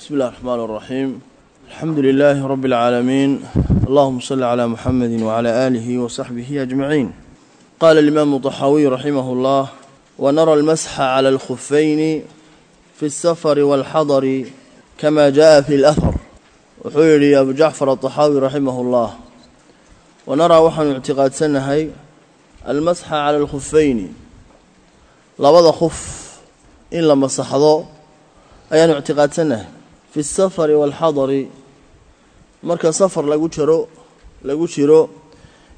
بسم الله الرحمن الرحيم الحمد لله رب العالمين اللهم صل على محمد وعلى آله وصحبه أجمعين قال الإمام الطحاوي رحمه الله ونرى المسح على الخفين في السفر والحضر كما جاء في الأثر وحيري أبو جعفر الطحاوي رحمه الله ونرى وحن اعتقاد سنهي المسح على الخفين labada khuf in la masaxdo ayaanu ictiqaadsannahay fi safari waalxadari marka safar lagu jiro lagu jiro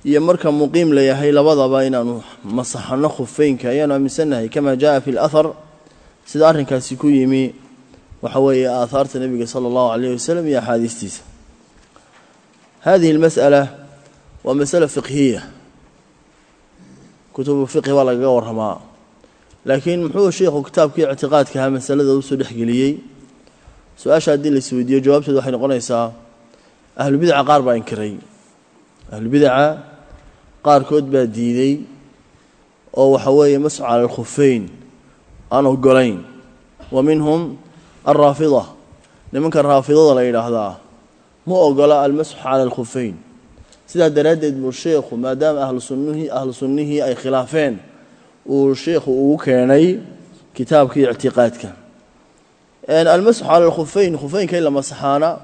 iyo marka muqiim la yahay labadaba inaanu masaxano khufeynka ayaanu aaminsannahay kamaa jaa fi lahar sida arrinkaasi ku yimi waxa weeye aahaarta nebiga sala allahu calayh wasalam iyo axaadiistiisa hadihi almas'ala waa masala fiqhiya kutubu fiqhi baa lagaga warramaa laakiin muxuu sheikhu kitaabkii ictiqaadkaha masalada u soo dhexgeliyey su'aasha haddii la isweydiiyo jawaabteedu waxay noqonaysaa ahlubidaca qaar baa inkiray. Ahlubidaca qaarkood baa diiday oo waxa weeye masxu cala alkhufeyn aan ogolayn wa minhum alraafida nimanka raafidada la yidhaahdaa ma ogola almasxu cala alkhufeyn sidaa daraaddeed buu sheikhu maadaama ahlu sunnihii ahlu sunnihii ay khilaafeen uu sheikhu ugu keenay kitaabkii ictiqaadka almasxu cala alkhufeyn khufeynka in la masaxaana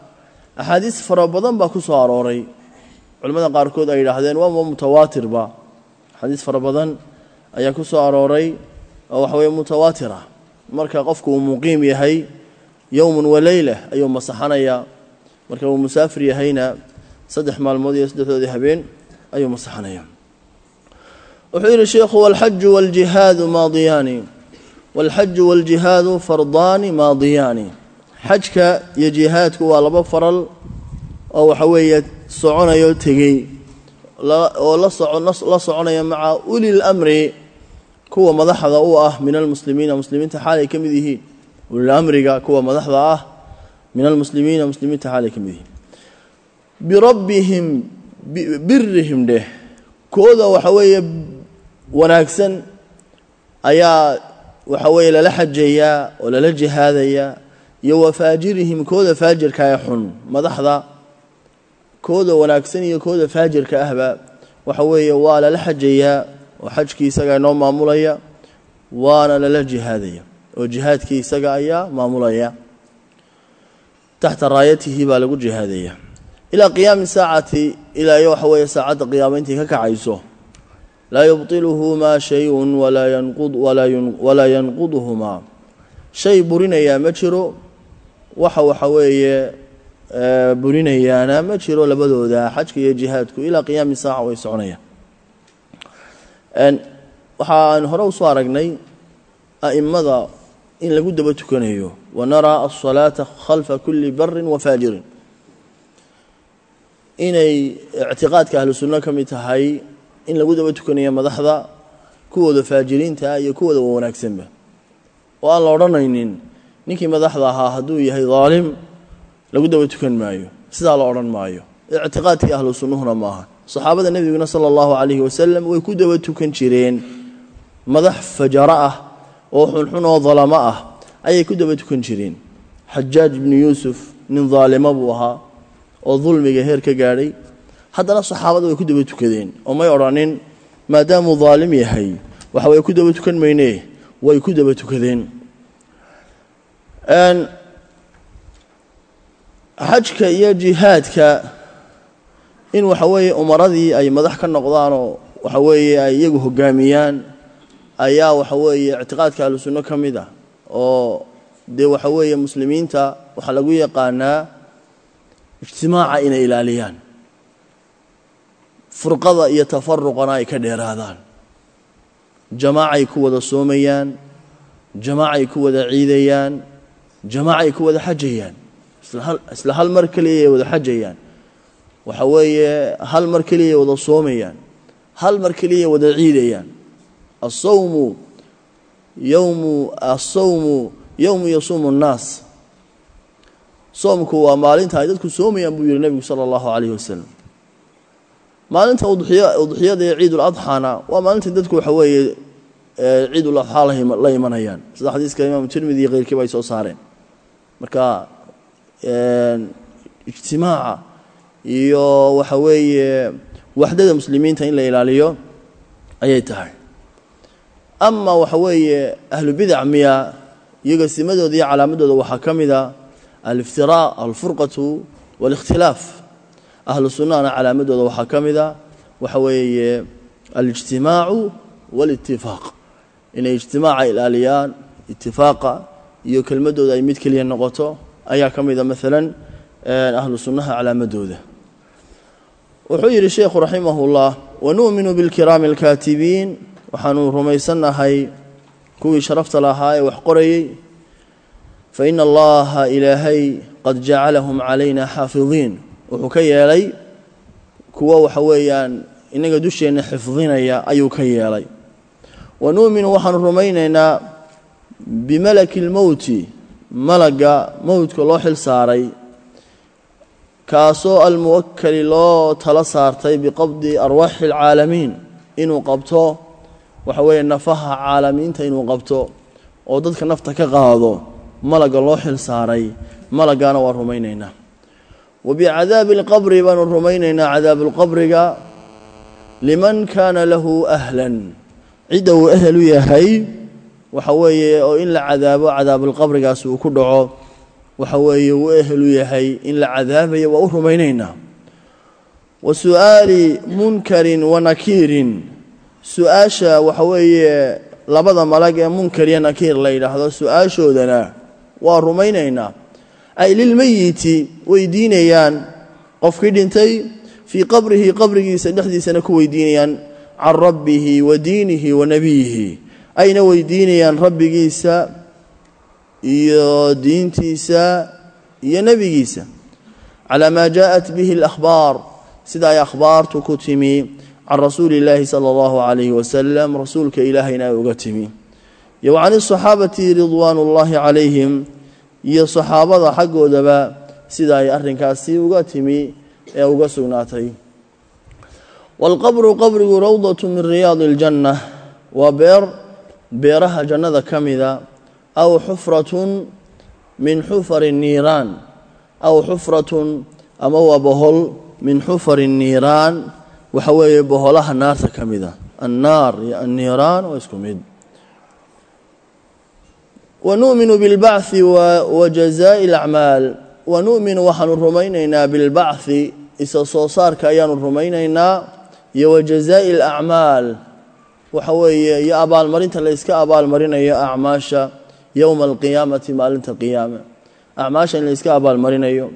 axaadiis fara badan baa ku soo arooray. Culimmada qaarkood ay yidhaahdeen waama mutawaatirba axaadiis fara badan ayaa ku soo arooray oo waxa weye mutawaatira marka qofku uu muqiim yahay yowmun waleyla ayuu masaxanayaa. Marka uu musaafir yahayna saddex maalmood iyo saddexdoodii habeen ayuu masaxanaya wuxuu yidhi sheikhu walxaju waljihaadu maadiyaani walxaju waljihaadu fardaani maadiyaani xajka iyo jihaadku waa laba faral oo waxa weeye soconayo tegey. Oo la soconaya maca uli lamri kuwa madaxda u ah min almuslimiina. Muslimiinta xaalay ka mid yihiin ulilamriga kuwa madaxda ah min almuslimiina. Muslimiinta xaalay ka mid yihiin. Birabbihim birihim dheh. Kooda waxa weeye wanaagsan ayaa waxa weeye lala xajayaa oo lala jihaadayaa iyo wafaajirihim kooda faajirka ee xun madaxda kooda wanaagsan iyo kooda faajirka ahba waxa weeye waa lala xajayaa oo xajkii isaga inoo maamulaya waana lala jihaadaya oo jihaadkii isaga ayaa maamulaya. Taxta raayatihi baa lagu jihaadaya. Ilaa qiyaami saacati ilaa iyo waxa weeye saacadda qiyaama intii ka kacayso laa yubطiluhu maa shayun walaa yanquduhumaa shay burinayaa ma jiro waxa waxa weeye burinayaana ma jiro labadooda xajka iyo jihaadku ilaa qiyaami saaca way soconayaan waxaan hore u soo aragnay a'immada in lagu daba tukanayo wanaraa alsalaata khalfa kuli barin wafaajirin inay ictiqaadka ahlu sunno ka mid tahay in lagu daba tukanayo madaxda kuwooda faajiriinta iyo kuwooda wanaagsanba. Oo aan la odhanaynin ninkii madaxda ahaa hadduu yahay daalim lagu daba tukan maayo. Sidaa la odhan maayo. Ictiqaadkii ahlu sunnuhuna maaha saxaabada nebiguna sala allahu calayhi wasalam way ku daba tukan jireen. Madax fajaro ah oo xunxun oo dalamo ah ayay ku daba tukan jireen. Xajaaj ibnu yuusuf nin daalimo buu ahaa oo dulmiga heer ka gaadhay haddana saxaabada way ku daba tukadeen oo may odhanin maadaamuu daalim yahay. Waxa way ku daba tukan mayne way ku daba tukadeen. Xajka iyo jihaadka in waxa weeye umaradii ay madax ka noqdaanoo waxa weeye ay iyagu hogaamiyaan ayaa waxa weeye ictiqaadka ahlu sunno ka mid ah. Oo dee waxa weeye muslimiinta waxaa lagu yaqaanaa ijtimaaca inay ilaaliyaan furqada iyo tafaruqana ay ka dheeraadaan. Jamaacay ku wada soomayaan jamaacay ku wada ciidayaan jamaacay ku wada xajayaan. Isla hal mar keliya ay wada xajayaan. Waxa weeye hal mar keliya wada soomayaan hal mar keliya wada ciidayaan. Asawmu yowmu asawmu yowmu yasuumu nnaas soomku waa maalinta ay dadku soomayaan buu yihi nebigu sala allahu calayhi wasalam maalinta udxiyada ee ciid uladxaana waa maalinta dadku waxa weeye ciid uladxaa la imanayaan. Sida xadiiska imaamu tirmidi iyo keyrkiiba ay soo saareen. Marka ijtimaaca iyo waxa weeye waxdada muslimiinta in la ilaaliyo ayay tahay. Ama waxa weeye ahlubidac miya iyaga simadooda iyo calaamadooda waxaa ka mida aliftiraa alfurqatu waalikhtilaaf ahlu sunnahana calaamadooda waxaa ka mid a waxa weeye alijtimaacu waalitifaaq inay ijtimaaca ilaaliyaan itifaaqa iyo kelmadooda ay mid keliya noqoto ayaa ka mida maalan ahlu sunnaha calaamadooda. Wuxuu yidhi sheekhu raximahullah wanu'minu bilkiraami alkaatibiin. Waxaanu rumaysannahay kuwii sharafta lahaa ee wax qorayey fa ina allaha ilaahay qad jacalahum calayna xaafidiin wuxuu ka yeelay kuwo waxa weeyaan inaga dusheenna xifdinaya ayuu ka yeelay. Wanu'minu waxaanu rumaynaynaa bimalaki اlmowti malaga mowdka loo xil saaray kaasoo almuwakali loo tala saartay biqabdi arwaaxi alcaalamiin inuu qabto waxa weeye nafaha caalamiinta inuu qabto oo dadka nafta ka qaado malaga loo xil saaray malagaana waa rumaynaynaa wa bicadaabi alqabri baanu rumaynaynaa cadaabuulqabriga liman kaana lahu ahlan cidda uu ehel u yahay waxa weeye oo in la cadaabo cadaabulqabrigaas uu ku dhaco waxa weeye uu ehel u yahay in la cadaabayo waa u rumaynaynaa wa su'aali munkarin wa nakiirin waxa weeye labada malag ee munkar nakiir la yidhaahdo su'aashoodana waa rumaynaynaa ay lilmeyiti weydiinayaan qofkii dhintay fii qabrihi qabrigiisa dhexdiisana ku weydiinayaan can rabbihi wa diinihi wa nebiyihi ayna weydiinayaan rabbigiisa iyo diintiisa iyo nebigiisa calaa maa jaaءat bihi اlakhbaar sida ay akhbaartu ku timi can rasuuli اllaahi salى اllahu عalayhi wasalam rasuulka ilaahayna ay uga timi iyo wa can الصaxaabati ridwaan اllahi calayhim iyo saxaabada xaggoodaba sida ay arrinkaasi uga timi ee uga sugnaatay. Walqabru qabrigu rawdatu min riyaadi اljanna waa beer beeraha jannada ka mida aw xufratun min xufari niiraan aw xufratun ama waa bohol min xufari niiraan waxa weeye boholaha naarta ka mida annaar iyo anniiraan waa isku mid wa nu'minu bilbachi wa jazaa'i alacmaal wa nu'minu waxaanu rumaynaynaa bilbachi isa soo saarka ayaanu rumaynaynaa iyo wa jazaa'i alacmaal waxa weeye iyo abaalmarinta la yska abaalmarinayo acmaasha yowma alqiyaamati maalinta qiyaame. Acmaasha in la yska abaalmarinayo.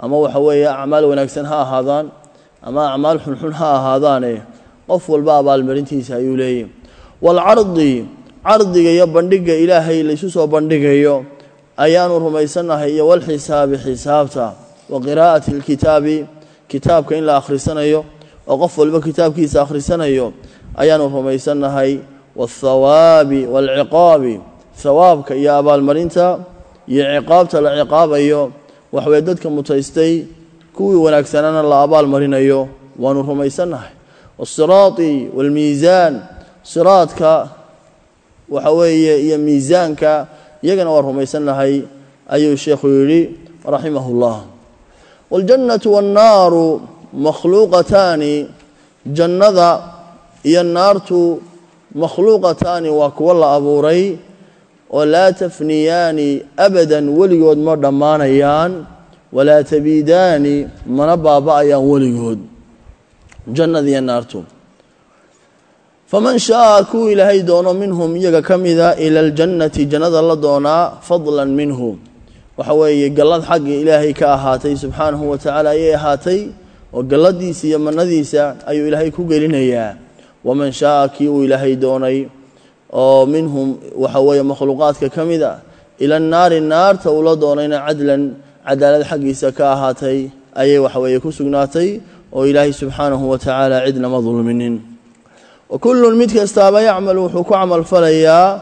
Ama waxa weeye acmaal wanaagsan ha ahaadaan ama acmaal xunxun ha ahaadaane qof walba abaalmarintiisa ayuu leeyahy cardiga iyo bandhiga ilaahay laysu soo bandhigayo ayaanu rumaysannahay iyo walxisaabi xisaabta wa qiraa'ati alkitaabi kitaabka in la akhrisanayo oo qof walba kitaabkiisa akhrisanayo ayaanu rumaysannahay waاthawaabi waalciqaabi hawaabka iyo abaalmarinta iyo ciqaabta la ciqaabayo waxweye dadka mutaystay kuwii wanaagsanaana la abaal marinayo waanu rumaysannahay waasiraati waalmiisaan siraadka waxa weeye iyo miisaanka iyagana waa rumaysannahay ayuu sheekhu yidhi raximah اllah waاljannatu waannaaru makhluuqataani jannada iyo naartu makhluuqataani waa kuwo la abuuray oo laa tafniyaani abadan weligood ma dhammaanayaan walaa tabiidaani mana baaba'ayaan weligood jannadiiyo naartu faman shaaa kuu ilaahay doono minhum iyaga ka mida ila aljannati jannada la doonaa fadlan minhu waxa weeye gallad xagga ilaahay ka ahaatay subxaanahu wa tacaala ayay ahaatay oo galladiisa iyo mannadiisa ayuu ilaahay ku gelinayaa. Waman shaaa kii uu ilaahay doonay oo minhum waxa weeye makhluuqaadka ka mid a ila naari naarta uu la doonayna cadlan cadaalad xaggiisa ka ahaatay ayay waxaweeye ku sugnaatay oo ilaahay subxaanahu wa tacaala cidnama dulminin wa kullun mid kastaaba yacmal wuxuu ku camal falayaa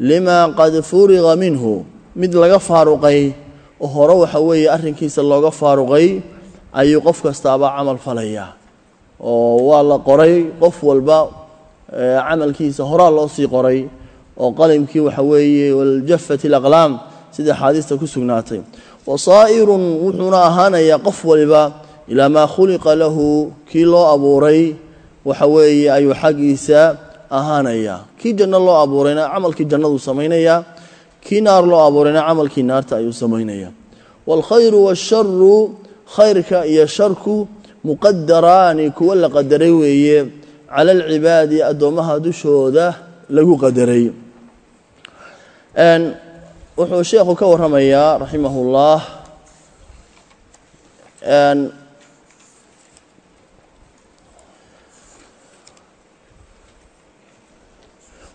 limaa qad furiqa minhu mid laga faaruqay oo hore waxa weeye arrinkiisa looga faaruqay ayuu qof kastaaba camal falayaa oo waa la qoray qof walba camalkiisa horaa loo sii qoray oo qalimkii waxa weeye waljafat alaqlaam sida axaadiista ku sugnaatay wasaa'irun wuxuuna ahaanayaa qof waliba ilaa maa khuliqa lahu kii loo abuuray waxa weeye ayuu xaggiisa ahaanayaa kii janno loo abuurayna camalkii jannaduu samaynayaa kii naar loo abuurayna camalkii naarta ayuu samaynayaa waalkhayru waasharu khayrka iyo sharku muqadaraani kuwa la qadaray weeye. Cala alcibaadi addoommaha dushooda lagu qadaray. Wuxuu sheekhu ka waramayaa raximah ullah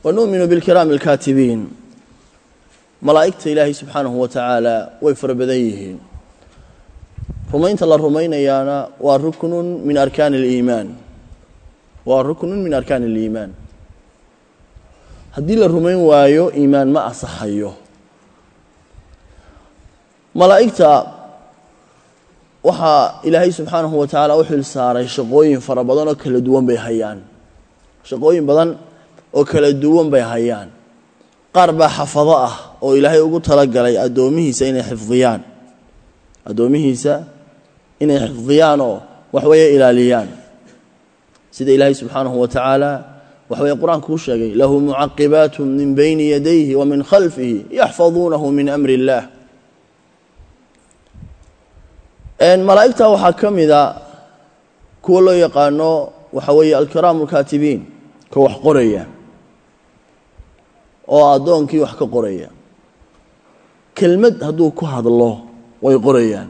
wanu'minu bilkiraami alkaatibiin malaa'igta ilaahay subxaanahu wa tacaala way fara badan yihiin rumaynta la rumaynayaana waa ruknun min arkaani aliimaan waa ruknun min arkaani aliimaan haddii la rumayn waayo iimaan ma asaxayo malaa'igta waxaa ilaahay subxaanahu wa tacaala u xil saaray shaqooyin fara badan oo kala duwan bay hayaan shaqooyin badan oo kala duwan bay hayaan. Qaar baa xafado ah oo ilaahay ugu talagalay addoomihiisa inay xifdiyaan. Addoomihiisa inay xifdiyaan oo waxweeye ilaaliyaan. Sida ilaahay subxaanahu wa waxweye qur'aanku u sheegay lahu mucaqibaatu min bayni yadayhi wa khalfihi yaxfaduunahu min amri illaah malaa'igta waxaa ka mida kuwa loo yaqaano waxa weeye alkiraamu alkaatibiin ka wax qoraya oo addoonkii wax ka qoraya. Kelmad hadduu ku hadlo way qorayaan.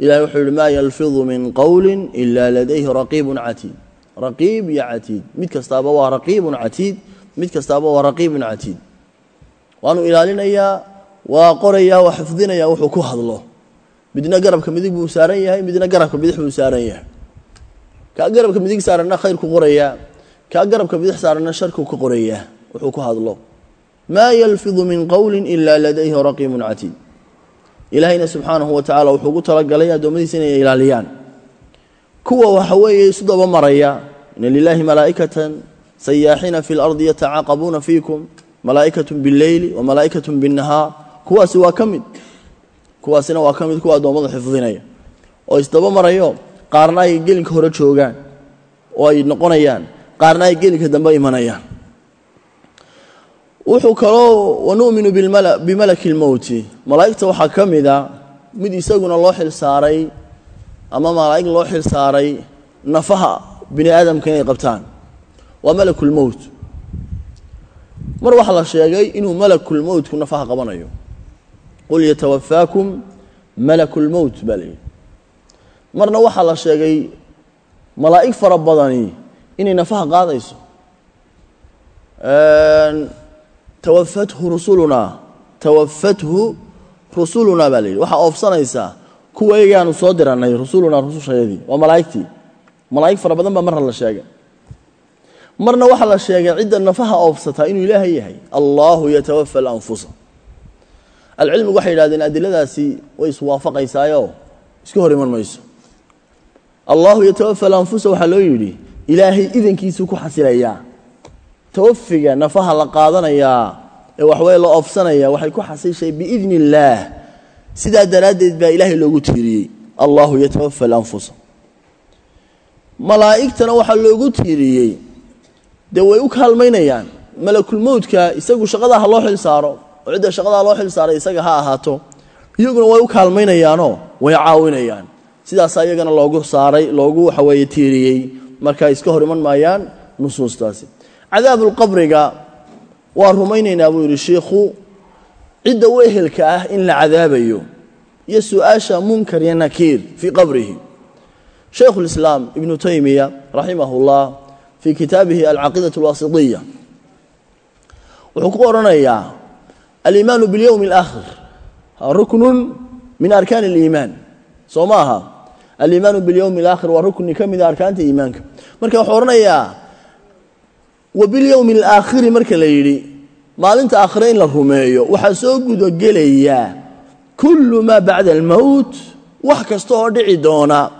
Ilahay wuxuu yihi maa yalfidu min qowli ila ladayhi raqiibun catiid. Raqiib iyo catiid. Mid kastaaba waa raqiibun catiid mid kastaaba waa raqiibun catiid. Waanu ilaalinayaa waa qorayaa waa xifdinayaa wuxuu ku hadlo. Midna garabka midig buu saaran yahay midna garabka bidix buu saaran yahay. Kaa garabka midig saaranna khayrku qorayaa kaa garabka bidix saaranna sharku ka qorayaa wuxuu ku hadlo maa yalfidu min qowli ila ladayhi raqiibun catiid ilaahayna subxaanahu wa tacala wuxuu ugu talagalay addoommadiisa inay ilaaliyaan. Kuwa waxa weeye isu maraya ina lilaahi malaa'ikatan sayaaxiina fi lardi yatacaaqabuuna fiikum malaa'ikatun billeyli wa malaa'ikatun binnahaar. Kuwaasi waa ka mid kuwaasina waa ka mid kuwa addoommada xifdinaya oo isdaba marayo qaarna ay gelinka hore joogaan oo ay noqonayaan qaarna ay gelinka dambe imanayaan wuxuu kaloo wanu'minu bimalaki lmowti malaa'igta waxaa ka mida mid isaguna loo xil saaray ama malaa'ig loo xil saaray nafaha bini aadamka inay qabtaan waa malakulmowt mar waxaa la sheegay inuu malakulmowtku nafaha qabanayo. Qul yatawafaakum malakulmowt baa layidhi marna waxaa la sheegay malaa'ig fara badani inay nafaha qaadayso tawafathu rusulunaa tawafathu rusulunaa baa la yidhi. Waxaa oofsanaysaa kuwa egaanu soo diranay rusulunaa rusushayadii waa malaa'igtii. Malaa'ig fara badan baa marna la sheegay. Marna waxaa la sheegay cidda nafaha oofsataa inuu ilaahay yahay allaahu yatawafa alanfusa alcilmigu waxay yidhahdeen adiladaasi way iswaafaqaysaayo. Iska hor iman mayso. Allaahu yatawafa alanfusa waxaa loo yidhi tawafiga nafaha la qaadanayaa ee waxweye la oofsanaya waxay ku xasishay biidni illaah sidaa daraaddeed baa ilaahay loogu tiiriyey. Allahu yatawafa alanfusa malaa'igtana waxaa loogu tiiriyey. Dee way u kaalmaynayaan. Malakulmowdka isagu shaqadaa ha loo xil saaro oo cidda shaqadaa loo xil saaray isaga ha ahaato iyaguna way u kaalmaynayaanoo way caawinayaan. Sidaasaa iyagana loogu saaray loogu waxaweeye tiiriyey. Marka iska hor iman maayaan nusuustaasi cadaabulqabriga waa rumaynaynaa buu yidhi shiikhu cidda u ehelka ah in la cadaabayo iyo su-aasha munkar iyo nakiir fii qabrihi shaykhu lislaam ibnu taymiya raximah ullah fii kitaabihi alcaqiidat alwaasitiya wuxuu ku odhanayaa aliimaanu biاlyowmi اlaakhir ruknun min arkaani اliimaan soo ma aha aliimaanu biاlyowmi اlaakhir waa rukni ka mida arkaanta iimaanka marka wuxuu odhanayaa wa bilyowmi alaakhiri marka la yidhi maalinta aakhire in la rumeeyo waxaa soo gudogelayaa kullu maa bacda almowt wax kasta oo dhici doona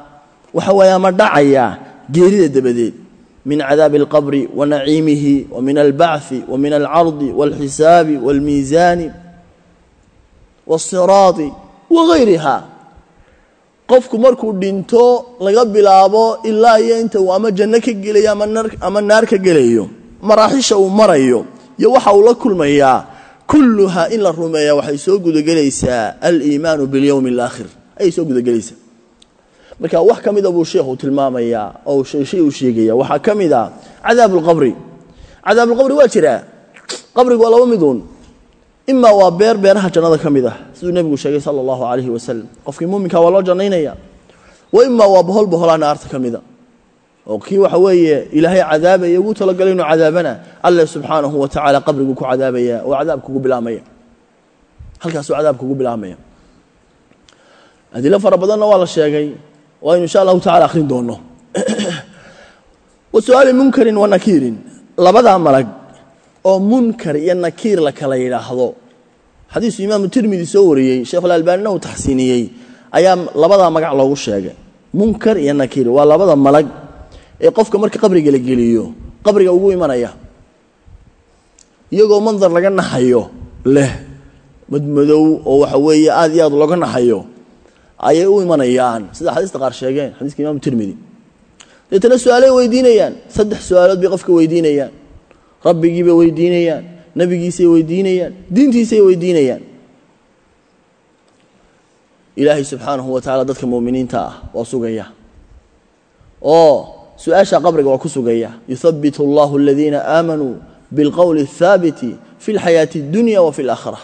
waxa weeye ama dhacaya geerida dabadeed min cadaabi alqabri wa naciimihi wa min albacthi wa min alcardi waalxisaabi waalmiisaani waasiraadi wagayriha qofku markuu dhinto laga bilaabo ilaa iyo inta uu ama janno ka gelayo ama naar ka gelayo maraaxiisha uu marayo iyo waxa uu la kulmayaa kulluhaa in la rumeeya waxay soo gudagelaysaa aliimaanu bilyowmi alaakhir ayay soo gudagelaysaa. Marka wax ka mida buu sheikhu tilmaamayaa oo shay uu sheegaya waxaa ka mid a cadaab lqabri cadaablqabri waa jiraa qabrigu waa laba miduun imaa waa beer beeraha jannada ka mid ah siduu nebigu sheegay sala allahu calayhi wasalam qofkii muminka waa loo jannaynaya wa imaa waa bohol boholaana naarta ka mida oo kii waxa weeye ilaahay cadaabaya ugu talagalay inuu cadaabana. Alle subxaanahu wa tacaala qabriguu ku cadaabaya oo cadaab kugu bilaamaya halkaasuu cadaab kugu bilaamaya adilo fara badanna waa la sheegay oo aynu insha allahu tacala akhrin doono wa su'aali munkarin wa nakiirin. Labadaa malag oo munkar iyo nakiir la kala yidhaahdo. Xadiisu imaamu tirmidi soo wariyey sheekhulalbaanina uu taxsiiniyey ayaa labadaa magac loogu sheegay. Munkar iyo nakiir waa labada malag ee qofka marka qabriga la geliyo qabriga ugu imanaya. Iyagoo mandar laga naxayo leh madmadow oo waxa weeye aad iyo aad looga naxayo ayay u imanayaan. Sida xadiista qaar sheegeen xadiiska imaamu tirmidi deetana su'aalay weydiinayaan saddex su'aalood bay qofka weydiinayaan. Rabbigiibay weydiinayaan nebigiisay weydiinayaan diintiisay weydiinayaan. Ilaahay subxaanahu wa tacala dadka muminiinta ah waa sugaya. Oo su-aasha qabriga waa ku sugaya yuhabitu allahu aladiina aamanuu bilqowli athaabiti fi lxayaati اdunya wa fi اlaakhira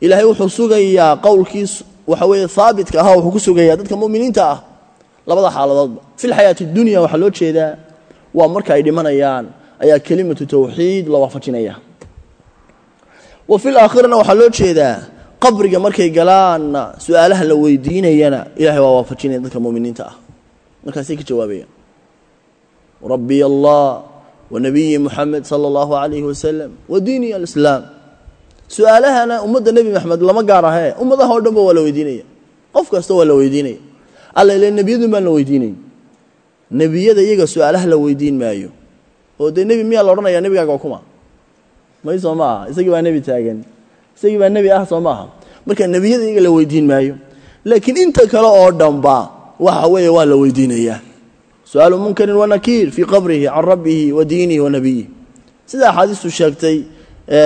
ilaahay wuxuu sugayaa qowlkiis waxa weeye haabitka ahaa wuxuu ku sugayaa dadka muminiinta ah labada xaaladoodba fi lxayaati اdunya waxaa loo jeedaa waa marka ay dhimanayaan ayaa kelimatu tawxiid la waafajinaya wa fi laakhirana waxaa loo jeedaa qabriga markay galaanna su-aalaha la weydiinayana ilahay waa waafajinaya dadka muminiinta ah markaasay ka jawaabayaan rabbiy allah wa nabiyi muxamed sala allahu calayhi wasalam wa diini alislaam su'aalahana ummadda nebi maxamed lama gaar ahee ummadaha o dhanba waa la weydiinaya. Qof kasta waa la weydiinaya. Alla ile nebiyadun baan la weydiinay nebiyada iyaga su'aalaha la weydiin maayo. Oo dee nebi miyaa la odhanaya nebigaaga kuma. May soo ma aha. Isagii baa nebi taagan. Isagii baa nebi ah soo maaha marka nebiyada iyaga la weydiin maayo. Laakiin inta kale oo dhanba su'aalu munkarin wa nakiir fii qabrihi can rabbihi wa diinihi wa nabiyihi sida axaadiistu sheegtay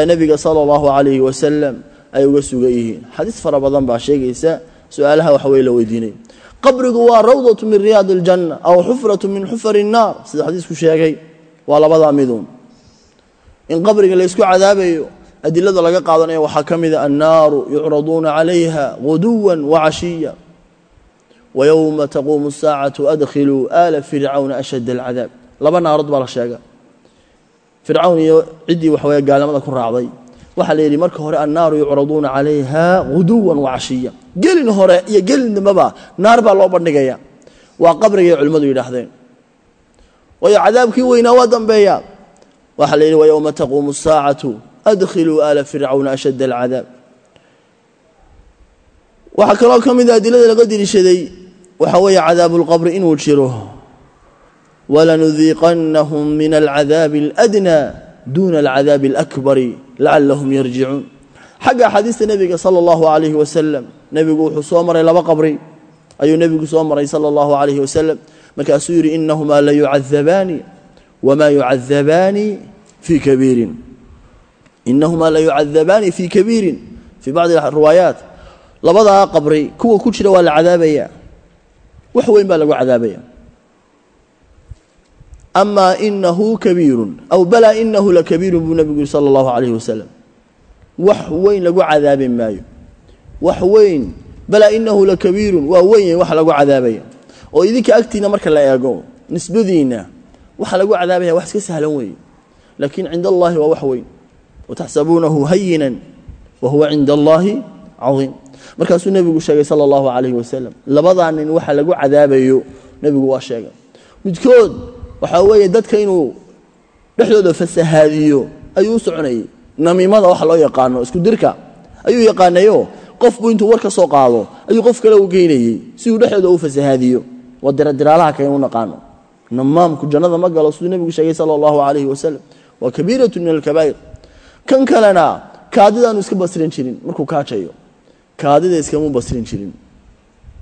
nebiga sala allahu calayhi wasalam ay uga sugan yihiin xadiis fara badan baa sheegaysa su'aalaha waxa weye la weydiinaya qabrigu waa rawdatu min riyaadi aljanna aw xufratu min xufari innaar sida xadiisku sheegay waa labadaa miduun in qabriga laysku cadaabayo adilada laga qaadanaya waxaa ka mida annaaru yucraduuna calayha guduwa wacashiya wayowma taquumu saacatu adkhiluu aala fircawna ashad alcadaab laba naarood baa la sheega fircawn iyo ciddii waxaweye gaalnimada ku raacday waxaa la yidhi marka hore annaaru yucraduuna calayha guduwan wacashiya gelin hore iyo gelin dambeba naar baa loo bandhigaya waa qabrigay culimmadu yidhaahdeen waayo cadaabkii weynaa waa dambeeya waxaa la yidhi wayowma taquumu saacatu adkhiluu aala fircawna ashadd alcadaab waxaa kaloo ka mida adilada laga deliishaday waxaa weeye cadaabu lqabri inuu jiro. Walanudiiqannahum min alcadaabi aladnaa duuna alcadaabi alakbari lacallahum yarjicuun xagga axaadiista nebiga sala allahu calayhi wasalam nebigu wuxuu soo maray laba qabri. Ayuu nebigu soo maray sala allahu calayhi wasalam markaasuu yidhi inahumaa la wma yucadabaani fii kabiirin. Inahumaa la fii kabiirin fii bacdi riwaayaat. Labadaa qabri kuwa ku jira waa la cadaabaya wax weyn baa lagu cadaabaya. Ama inahu kabiirun aw balaa inahu lakabiirun buu nebigu yiri sala allahu calayhi wasalam wax weyn lagu cadaabi maayo. Wax weyn balaa inahu lakabiirun waa weyn wax lagu cadaabaya. Oo idinka agtiina marka la eego nisbadiina waxa lagu cadaabaya wax iska sahlan weeye. Laakiin cinda allahi waa wax weyn. Wataxsabuunahu hayinan wa huwa cinda allahi caiim markaasuu nebigu sheegay sala allahu calayhi wasalam labadaa nin waxa lagu cadaabayo nebigu waa sheegay. Midkood waxaa weeye dadka inuu dhexdooda fasahaadiyo ayuu u soconayey namiimada waxa loo yaqaano isku dirka ayuu yaqaanayo qofbu intuu war ka soo qaado ayuu qof kale u geynayey si uu dhexdooda u fasahaadiyo. Waa diradiraalaha kale u naqaano. Namaamku jannada ma galo siduu nebigu sheegay sala allahu calayhi wasalam waa kabiiratu min alkabaa'ir. Kan kalena kaadidaanu iska basrin jirin markuu kaajayo kaadida iskama basrin jirin.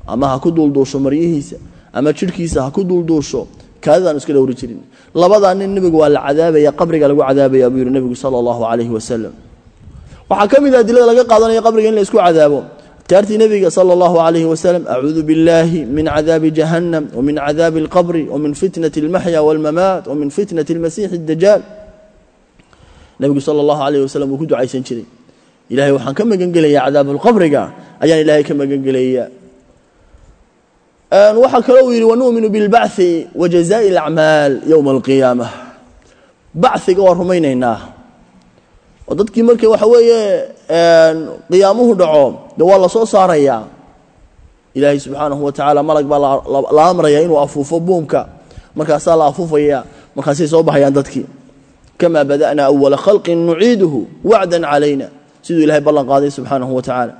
Ama ha ku duulduusho maryihiisa ama jidhkiisa ha ku duulduusho kaadidaan iska dhowri jirin. Labadaa nin nebigu waa la cadaabaya qabriga lagu cadaabaya buu yihi nebigu sala allahu calayhi wasalam waxaa ka mid ah adilada laga qaadanaya qabriga in la cadaabo. Adkaartii nebiga sala allahu calayhi wasalam acuudu biاllahi min cadaabi jahannam wamin cadaabi alqabri wamin fitnati almaxya walmamaat wamin fitnati almasiixi addajaal. Nebigu sala allahu calayhi wasalam wuu ku ducaysan jiray ilahay waxaan ka magan gelayaa cadaabalqabriga ayaan ilaahay ka magan gelaya waxaa kaloo uu yidhi wanu'minu bilbachi wa jazaa'i alacmaal yowma alqiyaama bachiga waa rumaynaynaa. Oo dadkii markay waxa weeye qiyaamuhu dhaco de waa la saarayaa ilaahay subxaanahu wa malag baa la amraya inuu afuufo buumka. Markaasaa la afuufaya markaasay soo baxayaan dadkii. Kama bada'na awala khalqin nuciiduhu wacdan calayna siduu ilahay ballan qaaday subxaanahu wa tacaala.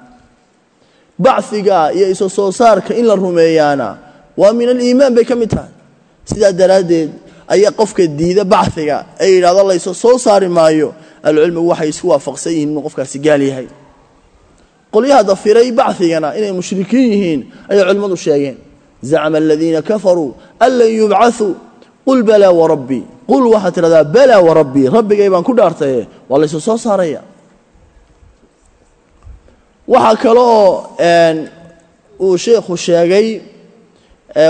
Bachiga iyo iso soo saarka in la rumeeyaana waa min aliimaan bay ka mid tahay. Sidaa daraaddeed ayaa qofka diida bachiga ee yidhahdo layso soo saari maayo ahlucilmigu waxay isku waafaqsan yihiin inuu qofkaasi gaal yahay. Qolyaha dafiray bachigana inay mushrikiin yihiin ayay culimmadu sheegeen. Zacma aladiina kafaruu an lan yubcaثuu qul balaa warabbii qul waxaad tidhahdaa balaa warabbii rabbigay baan ku dhaartaye waa layso soo saaraya waxaa kaloo uu sheikhu sheegay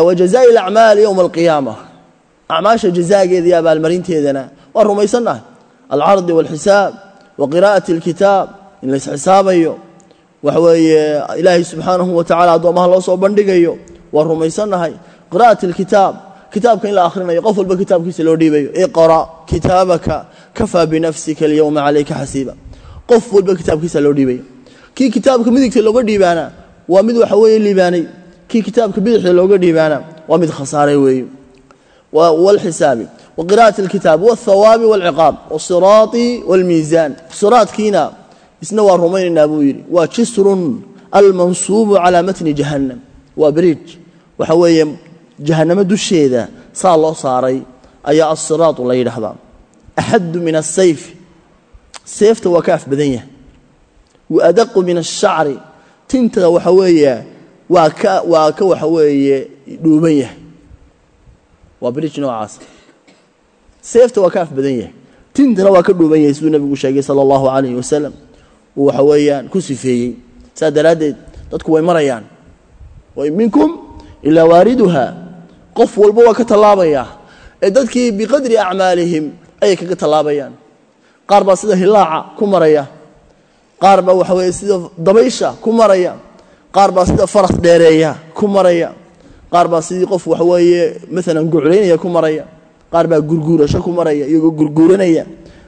wajazaa'i alacmaal yowma alqiyaama acmaasha jazaageeda abaalmarinteedana waa rumaysannahay. Alcardi walxisaab wa qiraa'ati alkitaab in laysxisaabayo waxa weeye ilaahay subxaanahu wa tacala addoomaha loo soo bandhigayo waa rumaysannahay. Qira'ati alkitaab kitaabka in la akhrinayo qof walba kitaabkiisa loo dhiibayo. Iqra kitaabaka kafaa binafsika alyowma calayka xasiiba qof walba kitaabkiisa loo dhiibayo kii kitaabka midigta looga dhiibaana? Waa mid waxa weeye liibaanay. Kii kitaabka bidixda looga dhiibaana? Waa mid khasaaray weeye. Walxisaabi wa qira'ati alkitaab walthawaabi walciqaab wasiraati walmiisaan siraadkiina isna waa rumaynaynaa buu yidhi. Waa jisrun almansuubu calaa matni jahannam. Waa bridj waxa weeye jahannamo dusheeda saa loo saaray ayaa asiraatu la yidhaahdaa. Axaddu min asayf seefta waa ka af badan yahay wa adaqu min ashacri tinta waxa weeye waa ka waa ka waxa weeye dhuuban yahay waa bridj noocaas seefta waa ka af badan yahay tintana waa ka dhuuban yahay siduu nebigu sheegay sala allahu calayhi wasalam uu waxa weeyaan ku sifeeyey saas daraaddeed dadku way marayaan wain minkum ilaa waariduha qof walba waa ka tallaabayaa ee dadkii biqadri acmaalihim ayay kaga tallaabayaan qaar baa sida hilaaca ku maraya qaar baa waxa weeye sida dabaysha ku maraya qaar baa sida faras dheereeya ku maraya qaar baa sidii qof waxa weeye maalan guclaynaya ku maraya qaar baa gurguurasho ku maraya iyagoo gurguuranaya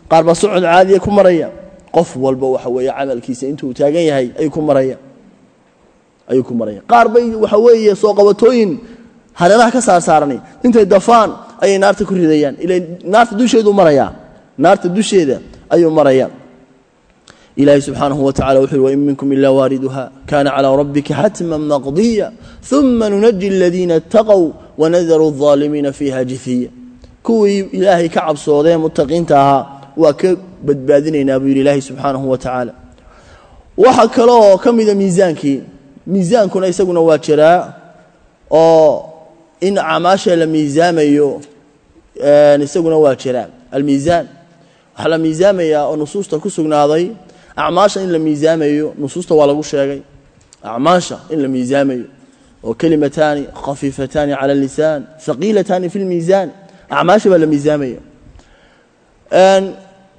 qaar baa socod caadiya ku maraya. Qof walba waxa weeye camalkiisa intuu taagan yahay ayuu ku maraya ayuu ku maraya. Qaar bay waxa weeye soo qabatooyin hareeraha ka saarsaarani intay dafaan ayay naarta ku ridayaan ila naarta dusheedu maraya naarta dusheeda ayuu maraya ilaahay subxaanahu wa tacala wuxu uhi wain minkum ilaa waariduha kana calىa rabbika xatma maqdiya uma nunaji aladiina اtaqow wanadaru الظaalimiina fiiha jifiya kuwii ilaahay ka cabsoodee mutaqiinta ahaa waa ka badbaadinaynaa buu yidhi ilaahay subxaanahu wa tacaala waxaa kaloo ka mida miisaankii miisaankuna isaguna waa jiraa oo in acmaasha la miisaamayo isaguna waa jiraa almiisaan waxaa la miisaamayaa oo nusuusta ku sugnaaday acmaasha in la miisaamayo nusuusta waa lagu sheegay. Acmaasha in la miisaamayo oo kelimataani khafiifataani cala lisaan haqiilataani fi lmiisaan acmaasha baa la miisaamaya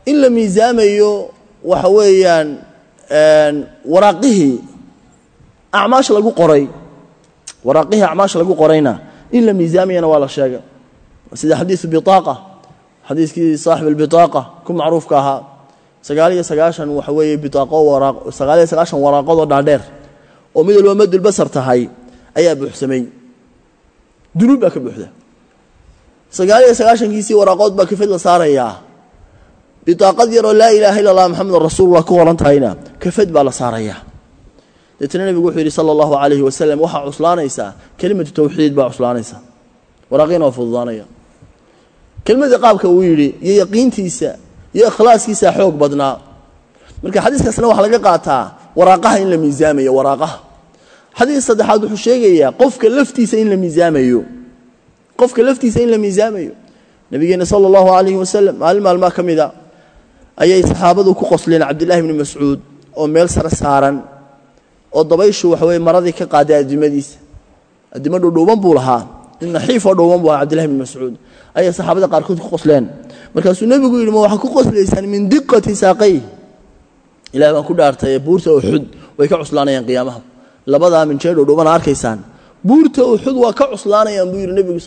in la miisaamayo waxa weeyaan waraaqihii acmaasha lagu qoray waraaqihii acmaasha lagu qorayna in la miisaamayana waa la sheegay. Sida xadiisu biaaqa xadiiskii saaxib albitaaqa ku macruufka ahaa sagaal iyo sagaashan waxa weeye biaaqo waraaq sagaal iyo sagaashan waraaqadoo dhaadheer oo mid walba madulbasar tahay ayaa buuxsamay. Dunuub baa ka buuxda. Sagaal iyo sagaashankiisii waraaqood baa kafad la saarayaa biaaqad yaroo laa ilaaha illa allah maxamedun rasuulullah ku qoran tahayna kafad baa la saarayaa deetna nebigu wuxuu yidhi sala allahu calayhi wasalam waxaa cuslaanaysaa kelimatu tawxiid baa cuslaanaysa. Waraaqiina waa fududaanaya. Kelmadii qaabka uu yidhi iyo yaqiintiisa iyo ikhlaaskiisa xoog badnaa. Marka xadiiskaasna waxaa laga qaataa waraaqaha in la miisaamayo waraaqaha. Xadiis saddexaad wuxuu sheegayaa qofka laftiisa in la miisaamayo. Qofka laftiisa in la miisaamayo. Nabigeena sala allahu calayhi wasalam maalin maalmaa ka mid a ayay saxaabadu ku qosleen cabdillahi bni mascuud oo meel sare saaran oo dabayshu waxaweye maradii ka qaaday addimadiisa. Addimo dhudhuuban buu lahaa in naxiifoo dhuuban buu ahaa cabdillahi bni mascuud. Ayay saxaabada qaarkood ku qosleen. Markaasuu nebigu yidhi ma waxaa ku qoslaysaan min diqati saaqay. Ilaah baan ku dhaartay buurta uxud way ka cuslaanayaan qiyaamaha. Labadaa minjee dhudhuubana arkaysaan. Buurta uxud waa ka cuslaanayaan buu yidhi nebigu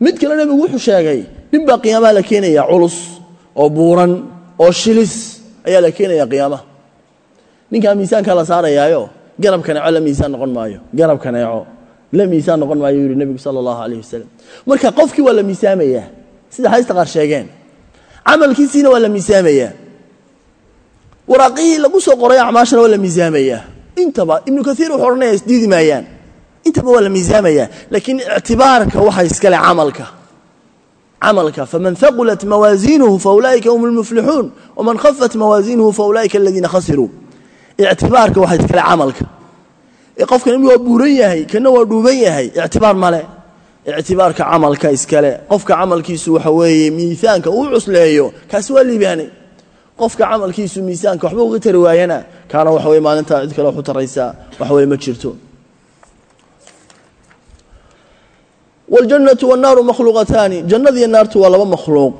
mid kale nebigu wuxuu sheegay nin baa qiyaamaha la keenaya culus oo buuran oo shilis ayaa la keenaya qiyaamaha. Ninkaa miisaankaa la saarayaayo garabka neeco la miisaan noqon maayo garabka neeco la miisaan noqon maayo yihi nebigu sala allahu wasalam marka qofkii waa la miisaamayaa sida xaysta qaar sheegeen camalkiisiina waa la miisaamayaa waraaqihii lagu soo qoray acmaashana waa la miisaamayaa intaba ibnu kaiir wuxuu odhanaya isdiidi maayaan. Intaba waa la miisaamayaa laakiin ictibaarka waxa iskale camalka. Camalka faman haqulat mawaasiinuhu faulaa'ika hum lmuflixuun waman khafat mawaasiinuhu faulaa'ika aladiina khasiruu ictibaarka waxa iskale camalka qofkan waa buuran yahay kana waa dhuuban yahay ictibaar male ictibaarka camalka iskale. Qofka camalkiisu waxa weeye miisaanka uu cusleeyo kaasi waa liibaanay qofka camalkiisu miisaanka waxba uga tari waayana kaana waxa weye maalintaa cid kale waxu taraysaa waxweye ma jirto. Waljannatu wannaaru makhluuqataani jannadiiyo naartu waa laba makhluuq.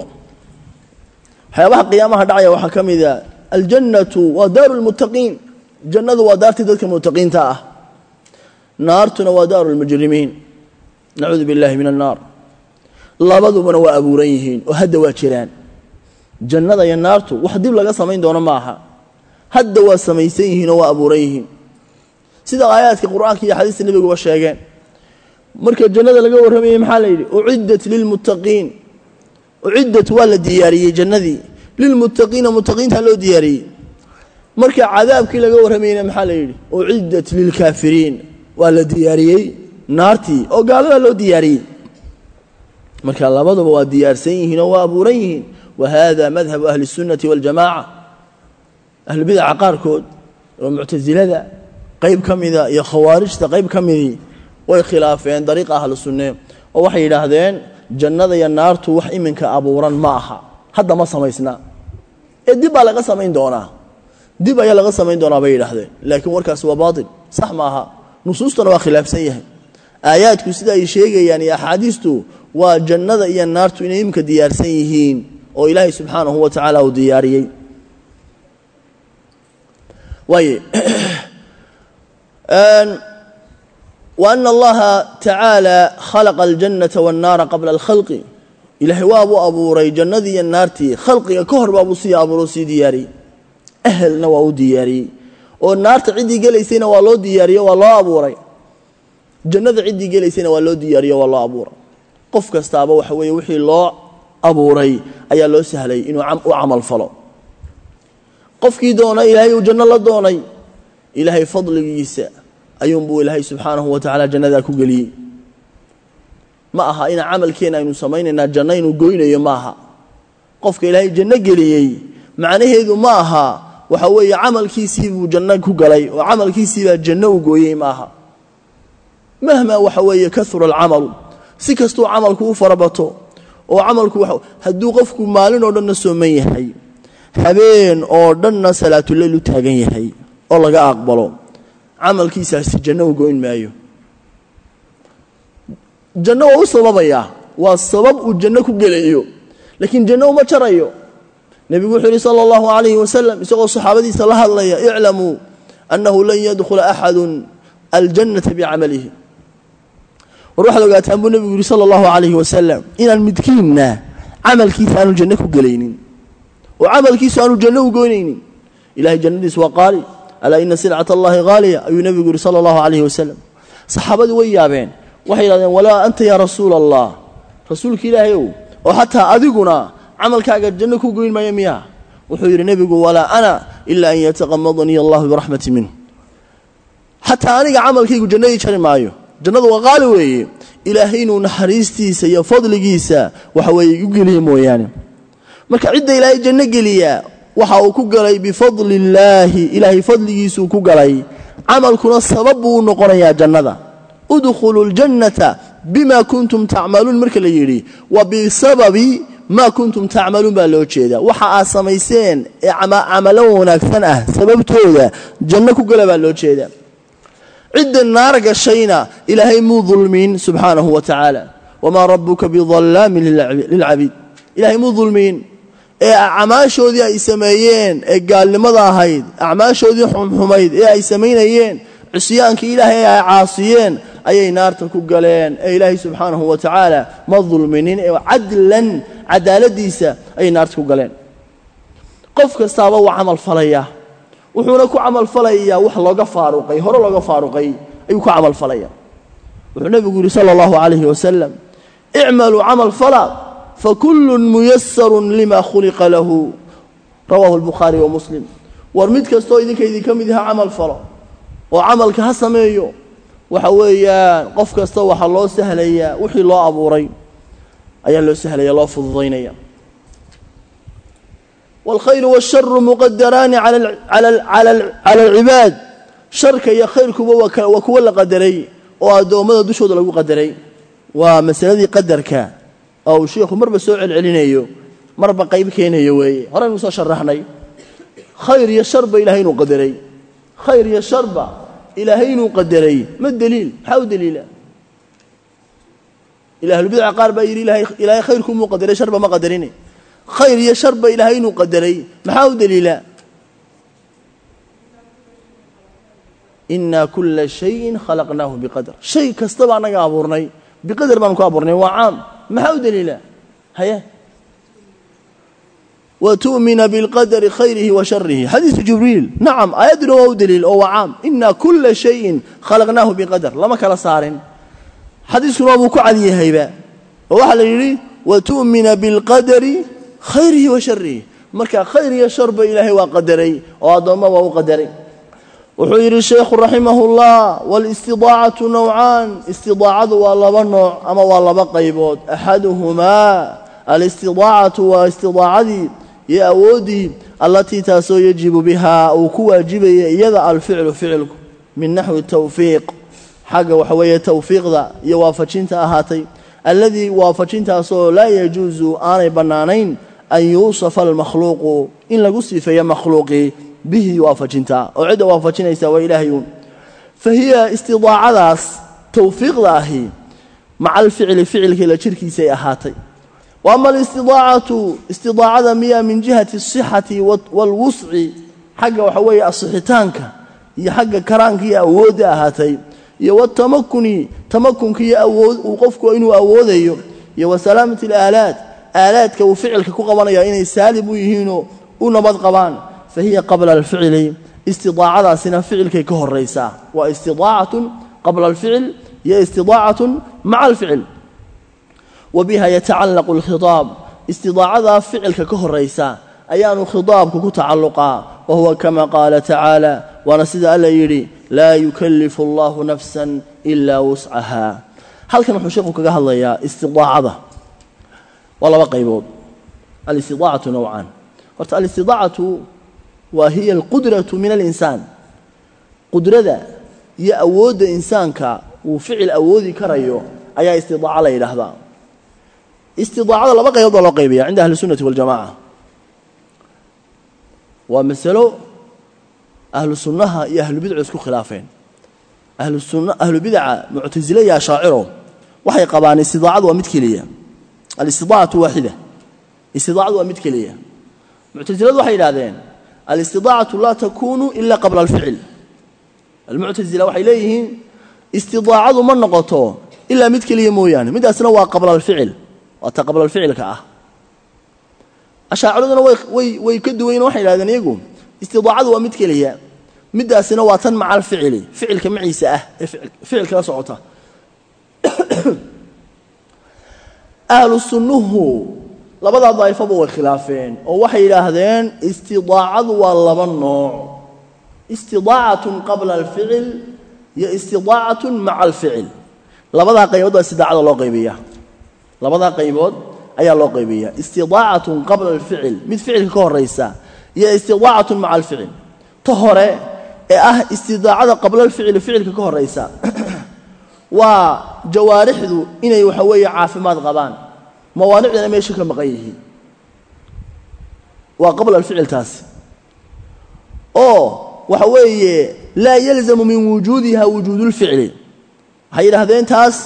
Waxyaabaha qiyaamaha dhacaya waxaa ka mid a aljannatu waa daaru lmuttaqiin jannadu waa daartii dadka muttaqiinta ah naartuna waa daaru lmujrimiin nacuudu billaahi min annaar labadubana waa abuuran yihiin oo hadda waa jiraan. Jannada iyo naartu wax dib laga samayn doono ma hadda waa samaysan yihiin oo waa abuuran yihiin. Sida aayaadka qur'aanka iyo xadiista nebiguba sheegeen. Marka jannada laga warramayey maxaa la yidhi? Uciddat lilmuttaqiin uciddat waa la diyaariyey jannadii. Lilmuttaqiina muttaqiinta loo diyaariyey. Marka cadaabkii laga warramayeyna maxaa la yidhi? Uciddat lilkaafiriin waa la diyaariyey naartii oo gaalada loo diyaariyey marka labaduba waa diyaarsan yihiin oo waa abuuran yihiin wa hada madhabu ahli الsunnati waاljamaca ahlubidaca qaarkood oo muctasilada qayb ka mida iyo khawaarijta qayb ka midii way khilaafeen dariiqa ahlu sunne oo waxay yidhaahdeen jannada iyo naartu wax iminka abuuran ma aha hadda ma samaysna ee dib baa laga samayn doonaa dib ayaa laga samayn doonaa bay yidhaahdeen laakiin warkaasi waa baatil sax ma aha nusuustana waa khilaafsan yahay aayaadku sida ay sheegayaan iyo axaadiistu waa jannada iyo naartu inay iminka diyaarsan yihiin oo ilaahay subxaanahu wa tacaala uu diyaariyey waaye وأن الله تعالى خلق الجنة والنار قبل الخلق إلهي وابو أبو ري جندي النارتي خلقي كهر بابو سي أبو سي دياري أهل oo naarta ciddii gelaysayna waa loo diyaariyo waa loo abuuray. Jannada ciddii gelaysayna waa loo diyaariyo waa loo abuuray. Qof kastaaba waxa weeye wixii loo abuuray ayaa loo sahlay inuu u camal falo. Qofkii doona ilaahay uu janno la doonay ilaahay fadligiisa ayuunbuu ilaahay subxaanahu wa tacaala jannadaa ku geliyey. Ma aha ina camalkeena aynu samaynaynaa janno inuu goynayo ma aha. Qofka ilaahay janno geliyey macnaheedu ma aha waxa weeye camalkiisii buu janno ku galay oo camalkiisiibaa janno u gooyey ma aha mahmaa waxa weeye kahura alcamalu. Si kastuu camalku u farabato oo camalku hadduu qofku maalin oo dhanna sooman yahay habeen oo dhanna salaatuleyl u taagan yahay oo laga aqbalo camalkiisaasi janno u goyn maayo. Janno waa u sababayaa waa sabab uu janno ku gelayo laakiin janno uma jarayo nebigu wuxuu yihi sala allahu calayhi wasalam isagoo saxaabadiisa la hadlaya iclamuu annahu lan yadkhula axadun aljannata bicamalihi war waxaad ogaataan buu nebigu yihi sala allahu calayhi wasalam inaan midkiinna camalkiisa aanu janno ku gelaynin oo camalkiisu aanu janno u goynaynin. Ilahay jannadiis waa qaali. Alaa ina silcat allahi haaliya ayuu nebigu yihi sala allahu calayhi wasalam saxaabadii way yaabeen. Waxay yidhahdeen walaa anta yaa rasuula allah rasuulka ilaahay ow oo xataa adiguna camalkaaga janno ku goyn maayo miyaa wuxuu yidhi nebigu walaa ana ilaa an yataqamadanii allahu biraxmati minhu. Xataa aniga camalkaygu jannadii jari maayo. Jannadu waa qaali weeye. Ilaahay inuu naxariistiisa iyo fadligiisa waxa weeye igu geliya mooyaane. Marka cidda ilaahay janno geliyaa waxa uu ku galay bifadli illaahi ilaahay fadligiisuu ku galay. Camalkuna sabab buu u noqonayaa jannada. Udkhulu ljannata bima kuntum tacmaluun marka la yidhi wa bisababi maa kuntum tacmaluun baa loo jeedaa. Waxa aad samayseen ee camalo wanaagsan ah sababtooda janno ku gala baa loo jeedaa. Cidda naar gashayna ilaahay muu dulmiin subxaanahu wa tacaala wamaa rabuka bidallaamin lilcabiid ilaahay muu dulmiin. Ee acmaashoodii ay sameeyeen ee gaalnimada ahayd acmaashoodii xumxumayd ee ay samaynayeen cisyaankii ilaahay ay caasiyeen ayay naarta ku galeen. Ee ilaahay subxaanahu wa tacaala ma dulminin ee cadlan cadaaladiisa ayay naarta ku galeen. Qof kastaaba waa camal falaya wuxuuna ku camalfalayaa wax looga faaruqay hore looga faaruqay ayuu ku camalfalaya wuxuu nebigu yidhi sala allahu calayhi wasalam icmaluu camal fala fakullun muyasarun lima khuliqa lahu. Rawaahu albukhaari wa muslim. War mid kastoo idinka idinka mid yaha camal falo oo camalka ha sameeyo waxa weeyaan qof kasta waxaa loo sahlayaa wixii loo abuuray ayaa loo sahlaya loo fududaynaya wاlkhayr wالsharu muqadaraani calى اlcibaad sharka iyo khayrkuba waa kuwo la qadaray oo addoommada dushooda lagu qadaray waa masaladii qadarka oo uu sheikhu marba soo celcelinayo marba qayb keenayo weeye horaynu soo sharaxnay khayr iyo sharba ilahay inuu qadaray khayr iyo sharba ilaahay inuu qadaray ma deliil maxaa u deliila ila ahlubidca qaar baa yidhi ilaahay khayrkumuu qadaray sharba ma qadarin khayr iyo sharba ilaahay inuu qadaray. Maxaa u deliila inaa kula shayin khalaqnaahu biqadar. Shay kastaba annaga abuurnay biqadar baanu ku abuurnay waa caam. Maxaa u deliila haye wtu'mina biاlqadari khayrihi wa sharihi xadiisu jibriil nacam aayadduna waa u deliil oo waa caam. Ina kula shayin khalaqnaahu biqadar. Lama kala saarin xadiiskuna waabuu ku cadyahayba oo waxaa la yidhi watu'mina bilqadari khayrihi wa sharihi marka khayr iyo sharba ilaahay waa qadaray oo addoomma waa u qadaray. Wuxuu yidhi sheekhu raximahullah walistidaacatu nowcaan istidaacadu waa laba nooc ama waa laba qaybood. Axaduhumaa alistidaacatu waa istidaacadii iyo awooddii allatii taasoo yajibu bihaa. Uu ku waajibaya iyada alficlu ficilku min naxwi tawfiiq xagga waxa weeye tawfiiqda iyo waafajinta ahaatay. Alladii waafajintaasoo laa yajuusu aanay bannaanayn an yuusafa almakhluuqu in lagu sifeeyo makhluuqii bihi waafajinta. Oo cidda waafajinaysa waa ilaahay uun. Fa hiya istidaacadaas tawfiiqda ahi maca alficli ficilkii la jirkiisay ahaatay. Wa ama alistidaacatu istidaacada miya min jihati asixati waalwusci xagga waxa weeye asixitaanka iyo xagga karaanka iyo awoodda ahaatay iyo watamakuni tamakunka iyo awood uu qofku inuu awoodayo iyo wa salaamati alaalaad aalaadka uu ficilka ku qabanaya inay saalim u yihiinoo u nabad qabaan fa hiya qabla alficli istidaacadaasina ficilkay ka horaysaa waa istidaacatun qabla alficil iyo istidaacatun maca alficil. Wa biha yatacallaqu alkhidaab istidaacadaa ficilka ka horaysa ayaanu khidaabku ku tacalluqaa wa huwa kama qaala tacaala waana sida alla yidhi laa yukallifu allahu nafsan ilaa wuscaha halkan wuxuu sheekhu kaga hadlayaa istidaacada waa laba qaybood alistidaacatu nowcaan horta alistidaacatu waa hiya alqudratu min alinsaan qudrada iyo awoodda insaanka uu ficil awoodi karayo ayaa istidaaca la yidhaahdaa istidaacada laba qaybood baa loo qaybiya cinda ahli sunnati waljamaca waa masalo ahlu sunnaha iyo ahlu bidcu isku khilaafeen. Ahlu bidaca muctasile iyo ashaaciro waxay qabaan istidaacadu waa mid keliya. Alistidaacatu waaxida. Istidaacadu waa mid keliya. Muctasiladu waxay yidhahdeen alistidaacatu laa takunu ila qabla alficil almuctasila waxay leeyihiin istidaacadu ma noqoto ilaa mid keliya mooyaane midaasna waa qabla alficil waa qabla alficilka ah ashaaciraduna way ka duwayen waxay yidhahdeen iyagu istidaacadu waa mid keliya. Midaasina waa tan maca alficili ficilka maciisa ah ee ficilka la socota. Ahlu sunnuhu labadaa daa'ifaba way khilaafeen oo waxay yidhaahdeen istidaacadu waa laba nooc. Istidaacatun qabla alficil iyo istidaacatun maca alficil labadaa qaybood baa istidaacada loo qaybiya labadaa qaybood ayaa loo qaybiya istidaacatun qabla alficil mid ficilka ka horaysa iyo istidaacatun maca alficil. Ta hore ee ah istidaacada qabla alficili ficilka ka horaysa waa jawaarixdu inay waxa weeye caafimaad qabaan. Mawaanicdana meesha ka maqan yihiin. Waa qabla alficil taasi. Oo waxa weeye laa yalzamu min wujuudiha wujuudulficli waxay yidhaahdeen taas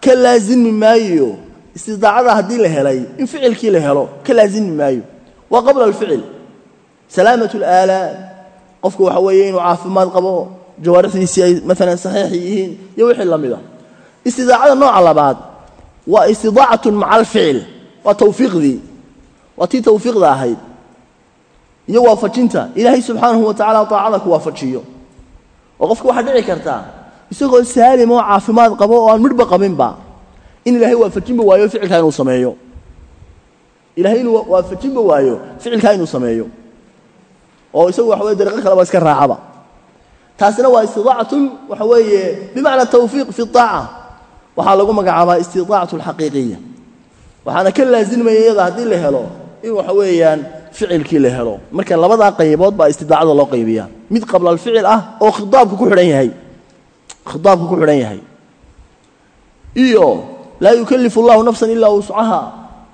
ka laazimi maayo istidaacada haddii la helay in ficilkii la helo ka laazimi maayo. Waa qabla alficil. Salaamat alaalaad qofku waxa weeye inuu caafimaad qabo jawaarixdiisii ay maalan saxiix yihiin iyo wixii la mida istidaacada nooca labaad waa istidaacatun maca alficil. Waa tawfiiqdii. Waa tii tawfiiqda ahayd. Iyo waafajinta. Ilaahay subxaanahu wa tacala taacada ku waafajiyo. Oo qofka waxaa dhici kartaa in ilaahay waafajinba waayo ficilkaa inuu sameeyo. Ilahay inuu waafajinba waayo ficilkaa inuu sameeyo. Oo isagu waxa weye dariiqo kaleba iska raacaba. Taasina waa istidaacatun waxa weeye bimacna tawfiiq fi aaca waxaa lagu magacaabaa istidaacatu alxaqiiqiya waxaana ka laasimaya iyada haddii la helo in waxa weeyaan ficilkii la helo. Marka labadaa qaybood baa istidaacada loo qaybiya mid qabla alficil ah oo khiaabku ku xidhan yahay. Khitaabku ku xidhan yahay laa yukalifu allahu nafsan ilaa wuscaha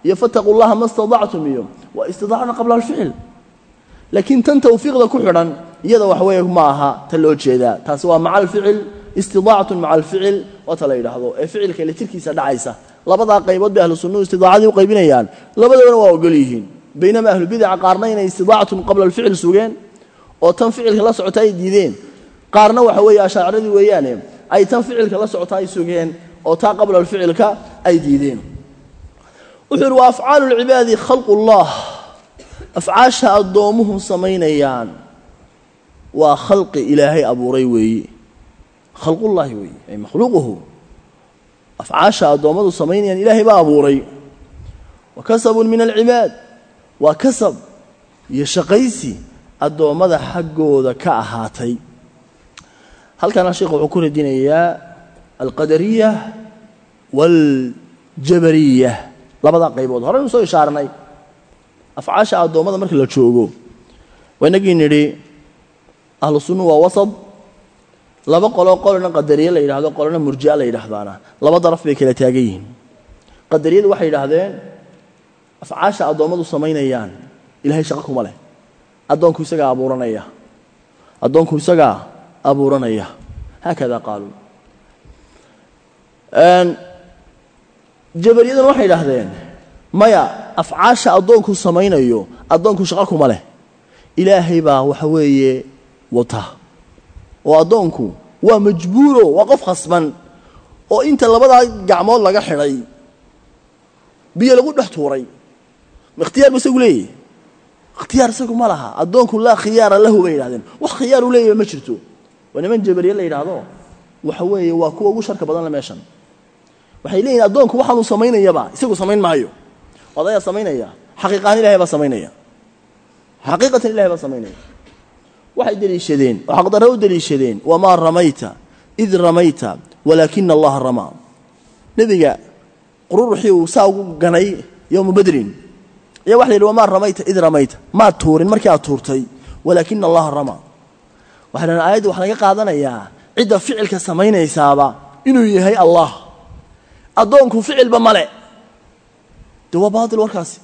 iyo fataquu llaha ma stadactum iyo. Waa istidaacada qabla alficil laakiin tan tawfiiqda ku xidhan iyada wax weeye ma aha ta loo jeedaa. Taasi waa maca alficil istidaacatun maca alficil waa la yidhaahdo. Ee ficilka ile tirkiisa dhacaysa. Labadaa qaybood bay ahlu istidaacadii u qaybinayaan. Labadoodana waa ogol yihiin. Baynama ahlubidaca qaarna inay istidaacatun qabla alficil sugeen oo tan ficilka la socota ay diideen. Qaarna waxa weeye ashaaciradii weeyaane ay tan ficilka la socota ay sugeen oo taa qabla alficilka ay diideen. Wuxuu yidhi wa afcaalu lcibaadi khalqu llah afcaasha addoommuhu samaynayaan waa khalqi ilaahay abuuray weeye khalqullaahi weeye ay makhluuquhu. Afcaasha addoommadu samaynayaan ilaahay baa abuuray. Wa kasabun min alcibaad waa kasab iyo shaqaysi addoommada xaggooda ka ahaatay. Halkana sheekhu wuxuu ku alqadariya waaljabariya labadaa qaybood. Horeynu soo ishaarnay afcaasha addoommada marka la joogo waa inagii nidhi ahlu sunnu waa wasad laba qoloo qolona qadariye la yidhahdo qolona murji'a la yidhaahdaana. Laba daraf bay kala taagan yihiin. Qadariyadu waxay yidhaahdeen afcaasha addoommadu samaynayaan ilahay shaqo kuma leh. Addoonku isagaa abuuranaya. Addoonku isagaa abuuranaya. Haakada qaaluu jabariyaduna waxay idhaahdeen maya afcaasha addoonku samaynayo addoonku shaqo kuma leh. Ilaahay baa waxa weeye wata. Oo addoonku waa majbuuro waa qof khasban oo inta labadaa gacmood laga xidhay biyo lagu dhex tuuray. Ma ikhtiyaar ba isagu leeyahy ikhtiyaar isagu ma laha. Addoonku laa khiyaara lahu bay yidhahdeen wax khiyaar u leeyahy ma jirto. Waa niman jabariye la yidhaahdo. Waxa weeye waa kuwa ugu sharka badan le meeshan waxay leeyihiin addoonku waxaanuu samaynayaba isagu samayn maayo. Odayaa samaynaya. Xaqiiqahaan ilahay baa samaynaya. Xaqiiqatan ilahay baa samaynaya. Waxay deliishadeen oo u deliishadeen wamaa ramayta id ramayta walaakina allaha ramaa. Nebiga qururuxii uu saa ugu ganay yowma badrin. Ayaa waxa la yidhi wamaa ramayta id ramayta. Maad tuurin markii aad tuurtay walaakina allaha ramaa. Waxay dhahan aayadda waxaa qaadanayaa cidda ficilka samaynaysaaba inuu yahay allah addoonku ficilba male de waa baatil warkaasi.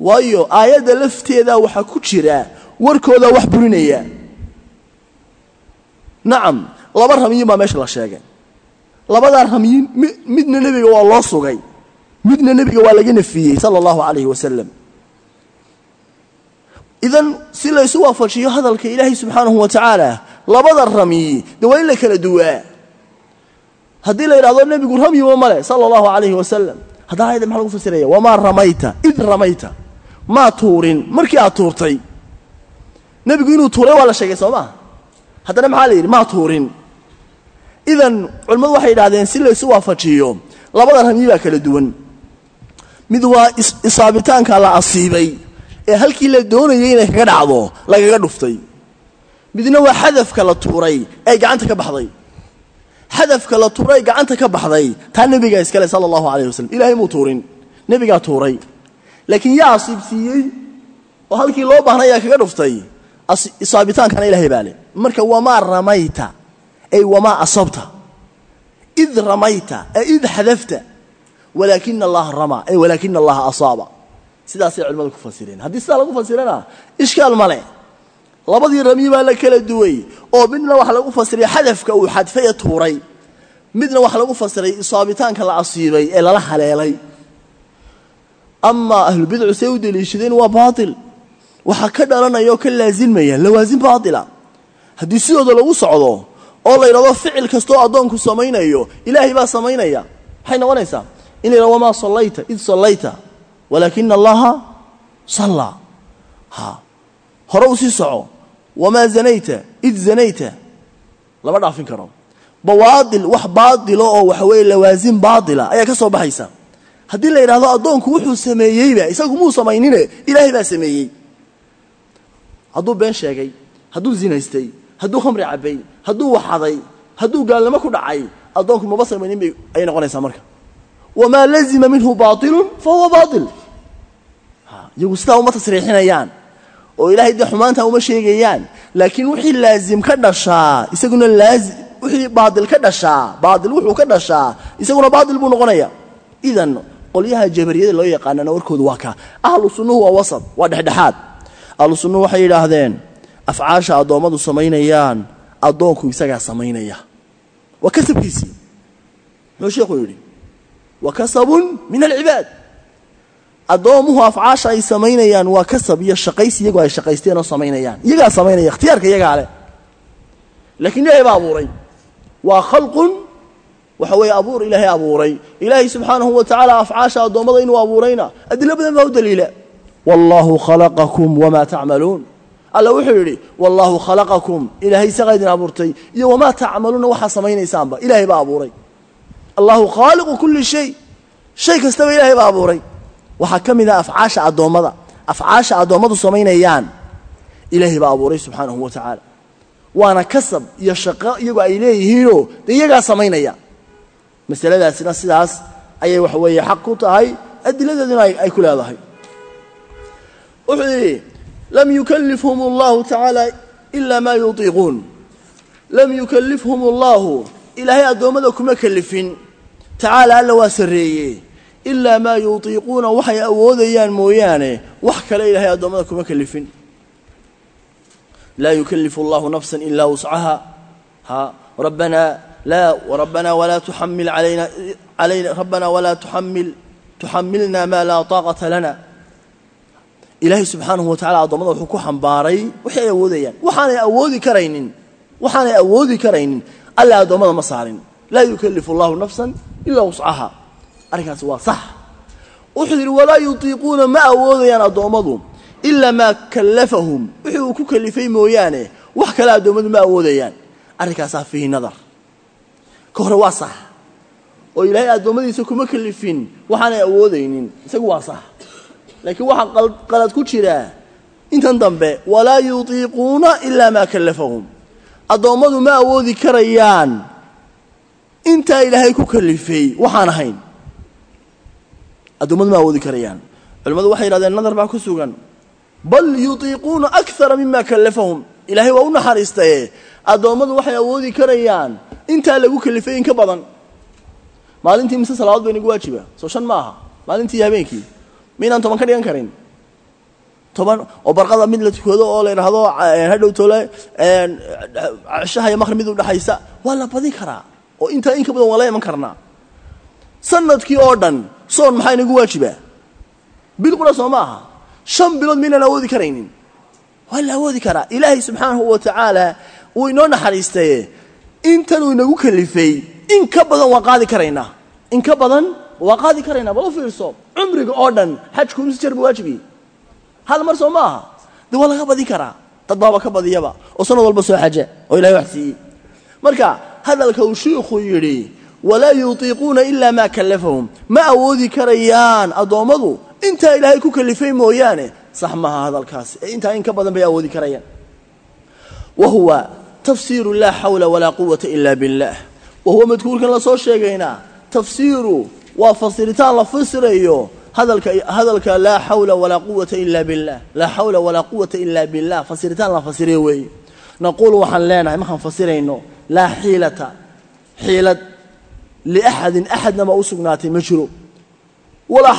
Waayo aayadda lafteedaa waxaa ku jira warkoodaa wax burinaya. Nacam laba ramyin baa meesha la sheegay. Labadaa ramyin midna nebiga waa loo sugay. Midna nebiga waa laga nafiyey sala allahu calayhi wasalam idan si laysu waafajiyo hadalka ilaahay subxaanahu wa tacaala labada ramyi de waa in la kala duwaa haddii la yidhahdo nebigu ramyiba male sala allahu calayhi wasalam haddana ayada maxa lagu fasiraya? Wamaa ramayta id ramayta. Maa tuurin markii aad tuurtay. Nebigu inuu tuuray waa la sheegay soo maa haddana maxaa la yidhi? Maa tuurin. Idan culimmadu waxay yidhahdeen si laysu waafajiyo labada ramyi baa kala duwan. Mid waa isaabitaanka la asiibay ee halkii la doonayay inay kaga dhacdo lagaga dhuftay. Midna waa xadafka la tuuray ee gacanta ka baxday xadafka la tuuray gacanta ka baxday taa nebigaa iskale sala allahu calayh wasalam ilahay muu tuurin. Nebigaa tuuray. Laakiin yaa asiibsiiyey oo halkii loo baahnay kaga dhuftay. Isaabitaankana ilahay baa le. Marka wamaa ramayta? Ay wamaa asabta? Id ramayta? Ay id xadafta walaakina allaha ramaa ay walaakina allaha asaaba. Sidaasay culimmadu ku fasireen. Haddii sidaa lagu fasirana ishkaal male labadii ramyi baa la kala duway oo midna waxa lagu fasiray xadafka uu xadfaya tuuray midna waxa lagu fasiray isaabitaanka la asiibay ee lala haleelay. Amaa ahlubidcu say u deliishadeen waa baatil. Waxaa ka dhalanaya ka laasimaya lawaasin baatila. Haddii sidooda lagu socdo oo la yidhahdo ficil kastoo addoonku samaynayo ilaahay baa samaynaya. Maxay noqonaysaa in la wamaa sallayta id sallayta walaakina allaha sallaa. Ha. Hore u soco wamaa zanayta id zanayta lama dhaafin karo bawaadil wax baatilo oo waxa weeye lawaasin baatila ayaa ka soo baxaysa. haddii la yidhahdo addoonku wuxuu sameeyeyba isagu muu samaynine ilaahay baa sameeyey. hadduu been sheegay hadduu zinaystay hadduu khamri cabbay hadduu waxaday hadduu gaalnimo ku dhacay addoonku maba samaynin bay ayay noqonaysaa marka. wamaa lazima minhu baatilun fa huwa baatil iyagu sidaa uma tasriixinayaan oo ilaahay dee xumaanta uma sheegayaan. Laakiin wixii laazim ka dhashaa isaguna laazim wixii baatil ka dhashaa baatil wuxuu ka dhashaa isaguna baatil buu noqonaya. Idan qolyaha jabariyada loo yaqaanana warkoodu waa kaa ahlu sunnuhu waa wasad waa dhexdhexaad. Ahlu sunnuhu waxay yidhaahdeen afcaasha addoommadu samaynayaan addoonku isagaa samaynaya. Waa kasabkiisii. Muxuu sheekhu yidhi wa kasabun min alcibaad addoomuhu afcaasha ay samaynayaan waa kasab iyo shaqaysi iyagoo ay shaqaysteen oo samaynayaan. Iyagaa samaynaya ikhtiyaarka iyagaa leh. Laakiin ilaahay baa abuuray. Waa khalqun waxa weeye abuur ilaahay abuuray. Ilaahay subxaanahu wa tacaala afcaasha addoommada inuu abuurayna adilo badan baa u daliila. Wallaahu khalaqakum wamaa tacmaluun alla wuxuu yidhi wallaahu khalaqakum. Ilaahay isagaa idin abuurtay. Iyo wamaa tacmaluuna waxaa samaynaysaanba ilaahay baa abuuray. Allahu khaaliqu kulli shay. Shay kastaba ilaahay baa abuuray waxaa ka mid ah afcaasha addoommada. Afcaasha addoommadu samaynayaan. Ilaahay baa abuuray subxaanahu wa tacaala. Waana kasab iyo shaqo iyagoo ay leeyihiinoo dee iyagaa samaynaya. Masaladaasina sidaas ayay waxa weeye xaq ku tahay adiladeeduna ay ku leedahay. Wuxuu yidhi lam yukalifhum allahu tacaala ilaa maa yutiiquun. Lam yukalifhum allahu ilaahay addoommada kuma kelifin tacaala alla waa sarreeye ilaa maa yutiiquuna waxay awoodayaan mooyaane. Wax kale ilaahay addoommada kuma kelifin laa yukalifu allahu nafsa ilaa wuscaha ha rabbana laa rabbana walaa tuxamil alayna alayna rabbana walaa tuxamil tuxamilna maa laa taaqata lana. Ilaahay subxaanahu wa tacala addoomada wuxuu ku xambaaray waxay awoodayaan. Waxaanay awoodi karaynin waxaanay awoodi karaynin. Alla addoommada ma saarin. Laa yukalifu allahu nafsan ilaa wuscaha arrinkaasi waa sax. Wuxuu yidhi walaa yutiiquuna ma awoodayaan addoommadu ilaa maa kallafahum. Wixii uu ku kalifay mooyaane wax kale addoommadu ma awoodayaan. Arrinkaasaa fiihi nadar. Ka hore waa sax. Oo ilaahay addoommadiisa kuma kalifin waxaanay awoodaynin. Isagu waa sax. Laakiin waxaa qalad ku jira intan dambe walaa yutiiquuna ilaa maa kallafahum. Addoommadu ma awoodi karayaan. Intaa ilaahay ku kalifay waxaan ahayn addoommadu ma awoodi karayaan. Culimmadu waxay yidhahdeen nadar baa ku sugan. Bal yutiiquuna akara mima kallafahum. Ilaahay waa u naxariistaye addoommadu waxay awoodi karayaan intaa lagu kalifay in ka badan. Maalintii mise salawaad bay nagu waajiba. Soo shan ma aha. Maalintii iyo habeenkii miynaan toban ka dhigan karin. Toban oo barqada mid la tukado oo la yidhaahdo hadhow tole cishaha iyo maqrib mid udhexaysa waa la badi karaa. Oo intaa in ka badan waa la iman karnaa sannadkii oo dhan soon maxaa inagu waajibaa bil qura soo ma aha shan bilood miynaan awoodi karaynin. Waa la awoodi karaa. Ilaahay subxaanahu wa tacaala wuu inoo naxariistaye intanuu inagu kalifay. In ka badan waa qaadi karaynaa in ka badan waa qaadi karaynaa bal u fiirso cumriga oo dhan xajku imis jeer ba waajibi. Hal mar soo ma aha de waa laga badin karaa? Dad baaba ka badiyaba. Oo sanad walba soo xaja oo ilahay wax siiyey. Marka hadalka uu shiikhu yidhi walaa yutiiquuna ilaa maa kallafahum ma awoodi karayaan addoommadu intaa ilaahay ku kalifay mooyaane sax maaha hadalkaasi ee intaa in ka badan bay awoodi karayaan wa huwa tafsiiru laa xawla walaa quwata ila billah wa huwa madkuurkan la soo sheegaynaa tafsiiru waa fasiritaan la fasirayo hadalka laa xawla walaa quwata ila billah laa xawla walaa quwata ila billah fasiritaan la fasiriyo weeye naquulu waxaan leenahay markaan liaxadin axadnama u sugnaatay ma jiro walaa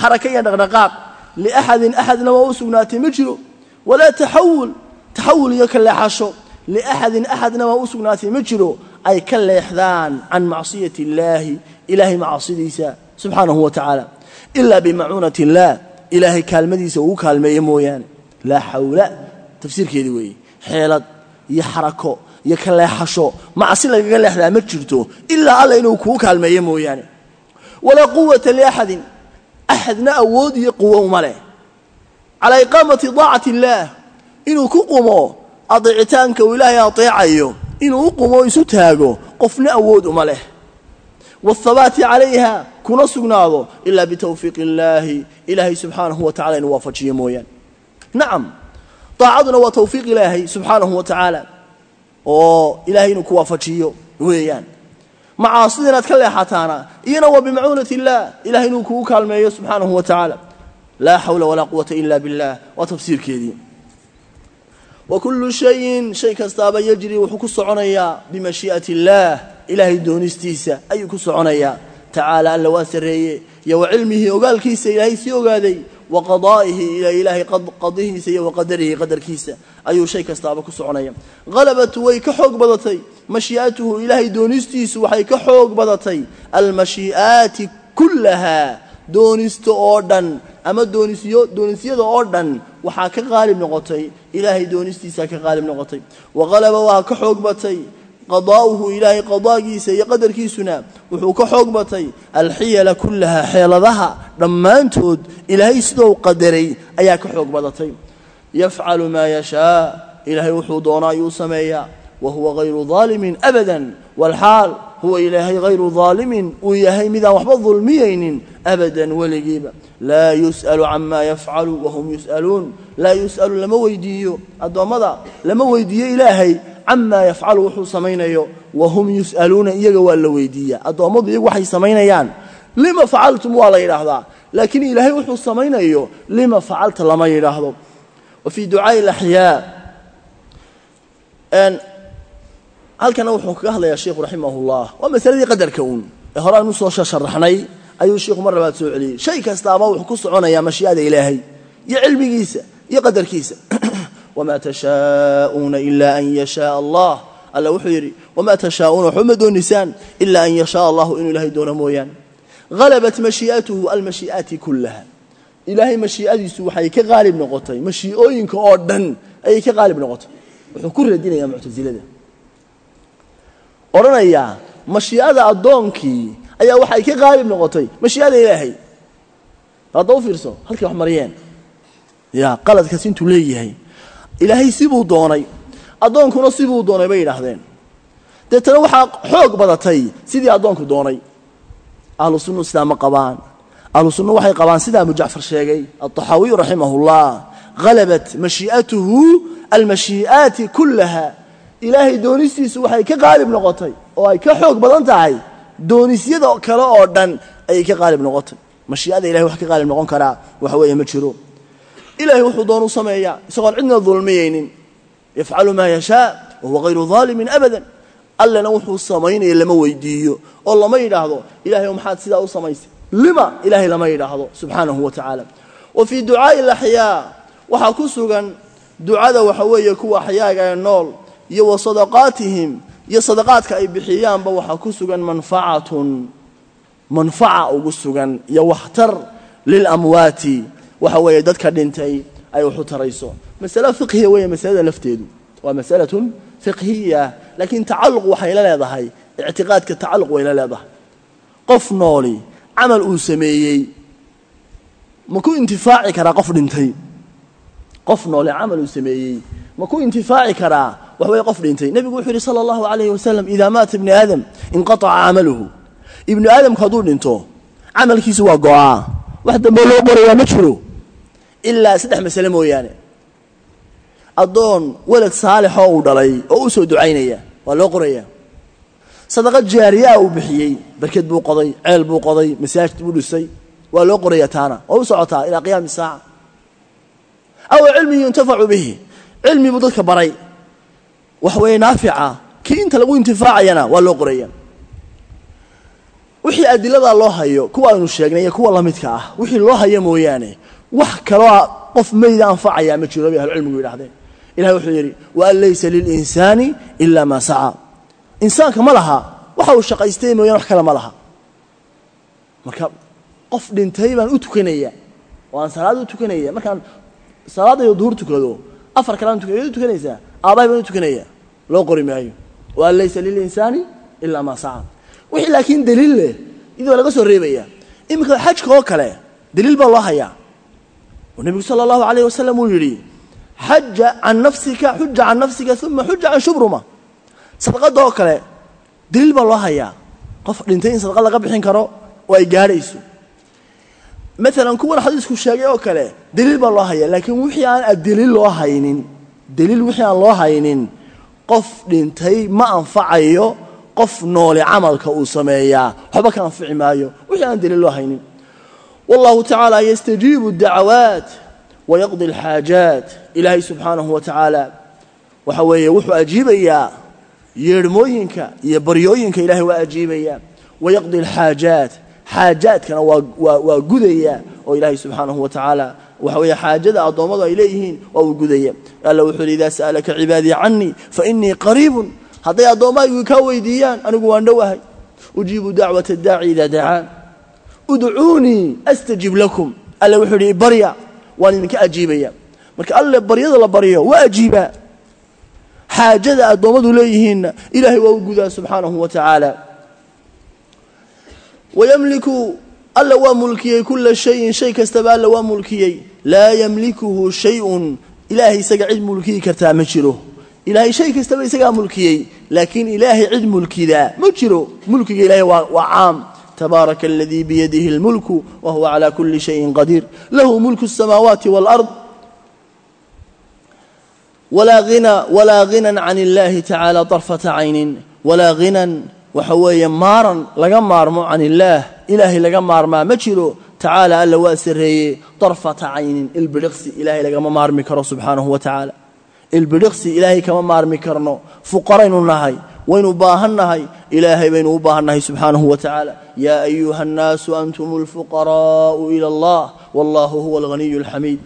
xaraka iyo dhaqdhaqaaq liaxadin axadnama u sugnaatay ma jiro walaa taxawul taxawul iyo ka leexasho liaxadin axadnama u sugnaatay ma jiro ay ka leexdaan can macsiyati illaahi ilaahay macaasidiisa subxaanahu wa tacaala ilaa bimacuunati illaah ilaahay kaalmadiisa uu kaalmeeye mooyaane laa xawla tafsiirkeedii weeye xeelad iyo xarako iyo ka leexasho. Macsi lagaga leexdaa ma jirto. Ilaa alla inuu kuu kaalmeeye mooyaane. Walaa quwata liaxadin. Axadna awood iyo quwo uma leh. Calaa iqaamati daacati illaah. Inuu ku qumo adeecitaanka uu ilaahay adeecayo. Inuu u qumo isu taago qofna awood uma leh. Waathabaati calayha kuna sugnaado ilaa bitawfiiqi illaahi. Ilaahay subxaanahu wa tacala inuu waafajiyo mooyaane. Nacam daacaduna waa tawfiiq ilaahay subxaanahu wa tacaala oo ilaahay inuu ku waafajiyo weeyaan. Macaasida inaad ka leexataana iyana waa bimacuunati illaah ilahay inuu kugu kaalmeeyo subxaanahu wa tacaala. Laa xawla walaa quwata ila billah waa tafsiirkeedii. Wa kullu shayin shay kastaaba yajri wuxuu ku soconayaa bimashii'ati illaah ilaahay doonistiisa ayuu ku soconayaa. Tacaala alla waa sarreeye iyo wa cilmihi ogaalkiisa ilaahay sii ogaaday wa qadaa'ihi ilaahay qadihiisa iyo wa qadarihi qadarkiisa. Ayuu shay kastaaba ku soconaya. Halabatu way ka xoog badatay. Mashii'atuhu ilaahay doonistiisu waxay ka xoog badatay. Almashii'aati kullaha doonisto oo dhan. Ama doonisyo doonisyada oo dhan waxaa ka qaalib noqotay. Ilaahay doonistiisaa ka qaalib noqotay. Wa halaba waa ka xoog batay qadaa'uhu ilaahay qadaagiisa iyo qadarkiisuna wuxuu ka xoog batay alxiyala kullaha xeeladaha dhammaantood ilaahay sidou qadaray ayaa ka xoog badatay yafcalu maa yashaa ilaahay wuxuu doona ayuu sameeyaa wa huwa hayru daalimin abadan walxaal huwa ilaahay hayru daalimin uu yahay midaan waxba dulmiyaynin abadan weligiiba. Laa yus'alu camaa yafcalu wahum yus'aluun. Laa yus'alu lama weydiiyo addoommada lama weydiiyo ilaahay camaa yafcalu wuxuu samaynayo wahum yus'aluuna iyaga waa la weydiiyaa addoommadu iyagu waxay samaynayaan lima facaltum waa la yidhaahdaa laakiin ilaahay wuxuu samaynayo lima facalta lama yidhaahdo wa fii ducaa'i alaxyaa halkana wuxuu kaga hadlayaa sheikhu raximahullah waa masaladii qadarka uun ee hore aanu soo sharaxnay ayuu sheikhu mar labaad soo celiyey shay kastaaba wuxuu ku soconayaa mashii'ada ilaahay iyo cilmigiisa iyo qadarkiisa wamaa tashaa'uuna ilaa an yashaaa allah. Alla wuxuu yidhi wamaa tashaa'uuna waxba ma doonisaan ilaa an yashaaa allahu inuu ilaahay doono mooyaane. Halabat mashii'atuhu almashii'aati kullaha. Ilaahay mashii'adiisu waxay ka qaalib noqotay mashii'ooyinka oo dhan ayay ka qaalib noqotay. Wuxuu ku radinayaa muctasilada odhanayaa mashii'ada addoonkii ayaa waxay ka qaalib noqotay mashii'ada ilaahay. Hadda u fiirso halkay wax mariyeen. Ya qaladkaas intuu leeyahay ilaahay sibuu doonay. Addoonkuna sibuu doonay bay yidhaahdeen. Deetana waxaa xoog badatay sidii addoonku doonay. Ahlu sunnu sidaa ma qabaan. Ahlu sunnu waxay qabaan sidaa abu jacfar sheegay. Alطaxaawiyu raximahullah. Halabat mashii'atuhu almashii'aati kullaha. Ilaahay doonistiisu waxay ka qaalib noqotay oo ay ka xoog badan tahay. Doonisyada kale oo dhan ayay ka qaalib noqotay. Mashii'ada ilahay wax ka qaalib noqon karaa. Waxa weeye ma jiro ilahay wuxuu doonuu sameeyaa isagoon cidna dulmiyaynin yafcalu maa yashaa wahuwa hayru daalimin abadan. Allana wuxuu samaynaya lama weydiiyo oo lama yidhaahdo ilahay maxaad sidaa u samaysay? Lima ilahay lama yidhaahdo subxaanahu wa tacaala. Wa fii ducaa'i alaxyaa waxaa ku sugan ducada waxa weeye kuwa axyaaga ee nool iyo wa sadaqaatihim iyo sadaqaadka ay bixiyaanba waxaa ku sugan manfacatun manfaca ugu sugan iyo waxtar lilamwaati waxa weeye dadka dhintay ay waxu tarayso. Masale fiqhiya weeye masalada lafteedu. Waa masalatun fiqhiya laakiin tacalluq waxay la leedahay. Ictiqaadka tacalluq way la leedahay. Qof nooli camal uu sameeyey ma ku intifaaci karaa qof dhintay? Qof noole camal uu sameeyey ma ku intifaaci karaa? Wax weeye qof dhintay. Nebigu wuxuu yidhi sala allahu calayhi wasalam idaa maata ibni aadam inqataca camaluhu. Ibnu aadamku hadduu dhinto camalkiisu waa go'aa. Wax dambe loo qorayaa ma jiro ilaa saddex masale mooyaane. Addoon welad saalixoo uu dhalay oo u soo ducaynaya waa loo qorayaa sadaqad jaariyaa uu bixiyey barked buu qoday ceel buu qoday masaajid buu dhisay waa loo qoraya taana waa u socotaa ilaa qiyaami saaca. Aw cilmin yuntafacu bihi cilmi buu dadka baray. Wax naafica kii inta lagu intifaacayana waa loo qoraya. Wixii adiladaa loo hayo kuwa aynu sheegnay iyo kuwa lamidka ah wixii loo hayo mooyaane wax kaloo qof mayda anfacaya ma jiro bay ahlucilmigu yidhahdeen ilahay wuxuu yidhi waan laysa lilinsaani ila maa sacaa insaanka ma laha waxa uu shaqaystay mooyane wax kale ma laha. Marka qof dhintay baan u tukanaya oo salaad u tukanaya markaan salaadaydo duhur tukado afar kalaan tukay u tukanaysaa aabbahay baan u tukanaya loo qori maayo. Waan laysa lilinsaani ilaa maa saca wixii laakiin daliil leh iyadoo laga soo reebaya iminka xajka oo kale daliil baa loo hayaa oo nebigu sala allahu alayh wasalam uu yidhi xaja can nafsika xuja can nafsika uma xuja can shubruma. Sadaqadda oo kale daliil baa loo hayaa. Qof dhintay in sadaqad laga bixin karo oo ay gaadhayso maalan kuwan xadiisku sheegay oo kale daliil baa loo hayaa. Laakiin wixii aan daliil loo haynin daliil wixii aan loo haynin qof dhintay ma anfacayo qof noole camalka uu sameeyaa waxba ka anfici maayo. Wixii aan daliil loo haynin wallahu tacaala yastajiibu dacawaat wayaqdi alxaajaat ilaahay subxaanahu wa tacaala waxa weeye wuxuu ajiibayaa yeedhmooyinka iyo baryooyinka ilahay waa ajiibayaa wayaqdi alxaajaat xaajaadkana waa gudaya oo ilaahay subxaanahu wa tacaala waxa weeye xaajada addoommadu ay leeyihiin waa uu gudaya. Alla wuxuu yidhi idaa sa'alaka cibaadii canii fa inii qariibun. Hadday addoommahaygu kaa weydiiyaan anigu waan dhowahay ujiibu dacwata daaci idaa dacaan udcuunii astajib lakum. Alle wuxuu yidhi barya. Waan idinka ajiibaya. Marka alle baryada la baryo waa ajiibaa xaajada addoommadu leeyihiinna ilaahay waa u gudaa subxaanahu wa tacaala wayamliku alla waa mulkiyey kula shayin shay kastaba alla waa mulkiyey. Laa yamlikuhu shayun. Ilaahay isaga cid mulkiyi kartaa ma jiro. Ilaahay shay kastaba isagaa mulkiyey laakiin ilaahay cid mulkidaa ma jiro. Mulkiga tabaaraka aladii biyadihi اlmulku wa huwa calى kuli shayin qadiir lahu mulku الsamaawaati wاlأrض walaa ginan can اllahi tacaala طarfata caynin walaa ginan waxa weeye maaran laga maarmo can illaah ilaahay laga maarmaa ma jiro tacaala alla waa sarreeyey darfata caynin ilbidhiqsi ilaahay lagama maarmi karo subxaanahu wa tacaala ilbidhiqsi ilaahay kama maarmi karno fuqaraynu nahay waynu baahan nahay ilaahay baynu u baahan nahay subxaanahu wa tacaala yaa ayuha annaasu antum alfuqaraa'u ila allah wallahu huwa alghaniyu alxamiid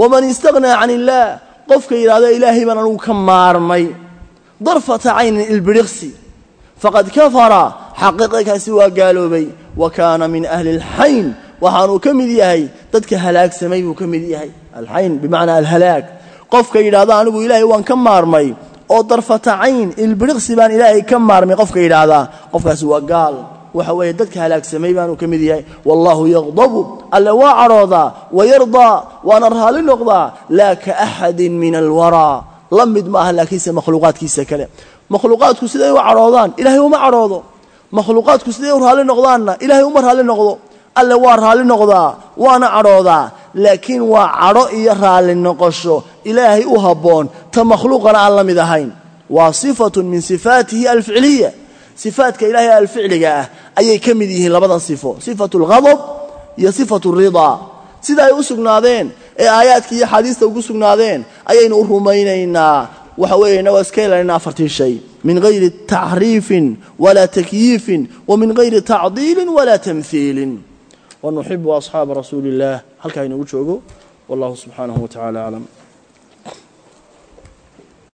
waman istaghnaa can illaah qofka yidhahda ilaahay baan anugu ka maarmay darfata caynin ilbidhiqsi faqad kafara. Xaqiiqakaasi waa gaaloobay. Wa kaana min ahli alxayn waxaanuu ka mid yahay dadka halaagsamay buu ka mid yahay. Alxayn bimacnaa alhalaag. Qofka yidhahda anigu ilaahay waan ka maarmay oo darfata cayn ilbidhiqsi baan ilaahay ka maarmay qofka yidhaahdaa qofkaasi waa gaal. Waxa weeye dadka halaagsamay baanuu ka mid yahay. Wallaahu yaqdabu alle waa cadhoodaa wayardaa waana raalli noqdaa laa ka axadin min alwaraa la mid ma aha laakiinse makhluuqaadkiisa kale. Makhluuqaadku siday u cadhoodaan ilaahay uma cadhoodo. Makhluuqaadku siday u raalli noqdaanna ilaahay uma raalli noqdo. Alle waa raalli noqdaa waana cadhoodaa laakiin waa cadho iyo raalli noqosho. Ilaahay u habboon ta makhluuqana aan la mid ahayn. Waa sifatun min sifaatihi alficliya. Sifaatka ilaahay alficliga ah ayay ka mid yihiin labadan sifo. Sifatu alghadab iyo sifatu ridaa sida ay u sugnaadeen ee aayaadka iyo axaadiista ugu sugnaadeen ayaynu u rumaynaynaa. Waxa weeye inagoo iska ilalinaa afartii shay. Min gayri taxriifin walaa takyiifin wa min tacdiilin walaa tamhiilin wanuxibu asxaaba rasuuli illaah halkaa inagu joogo. Wallahu subxaanahu wa tacala aclam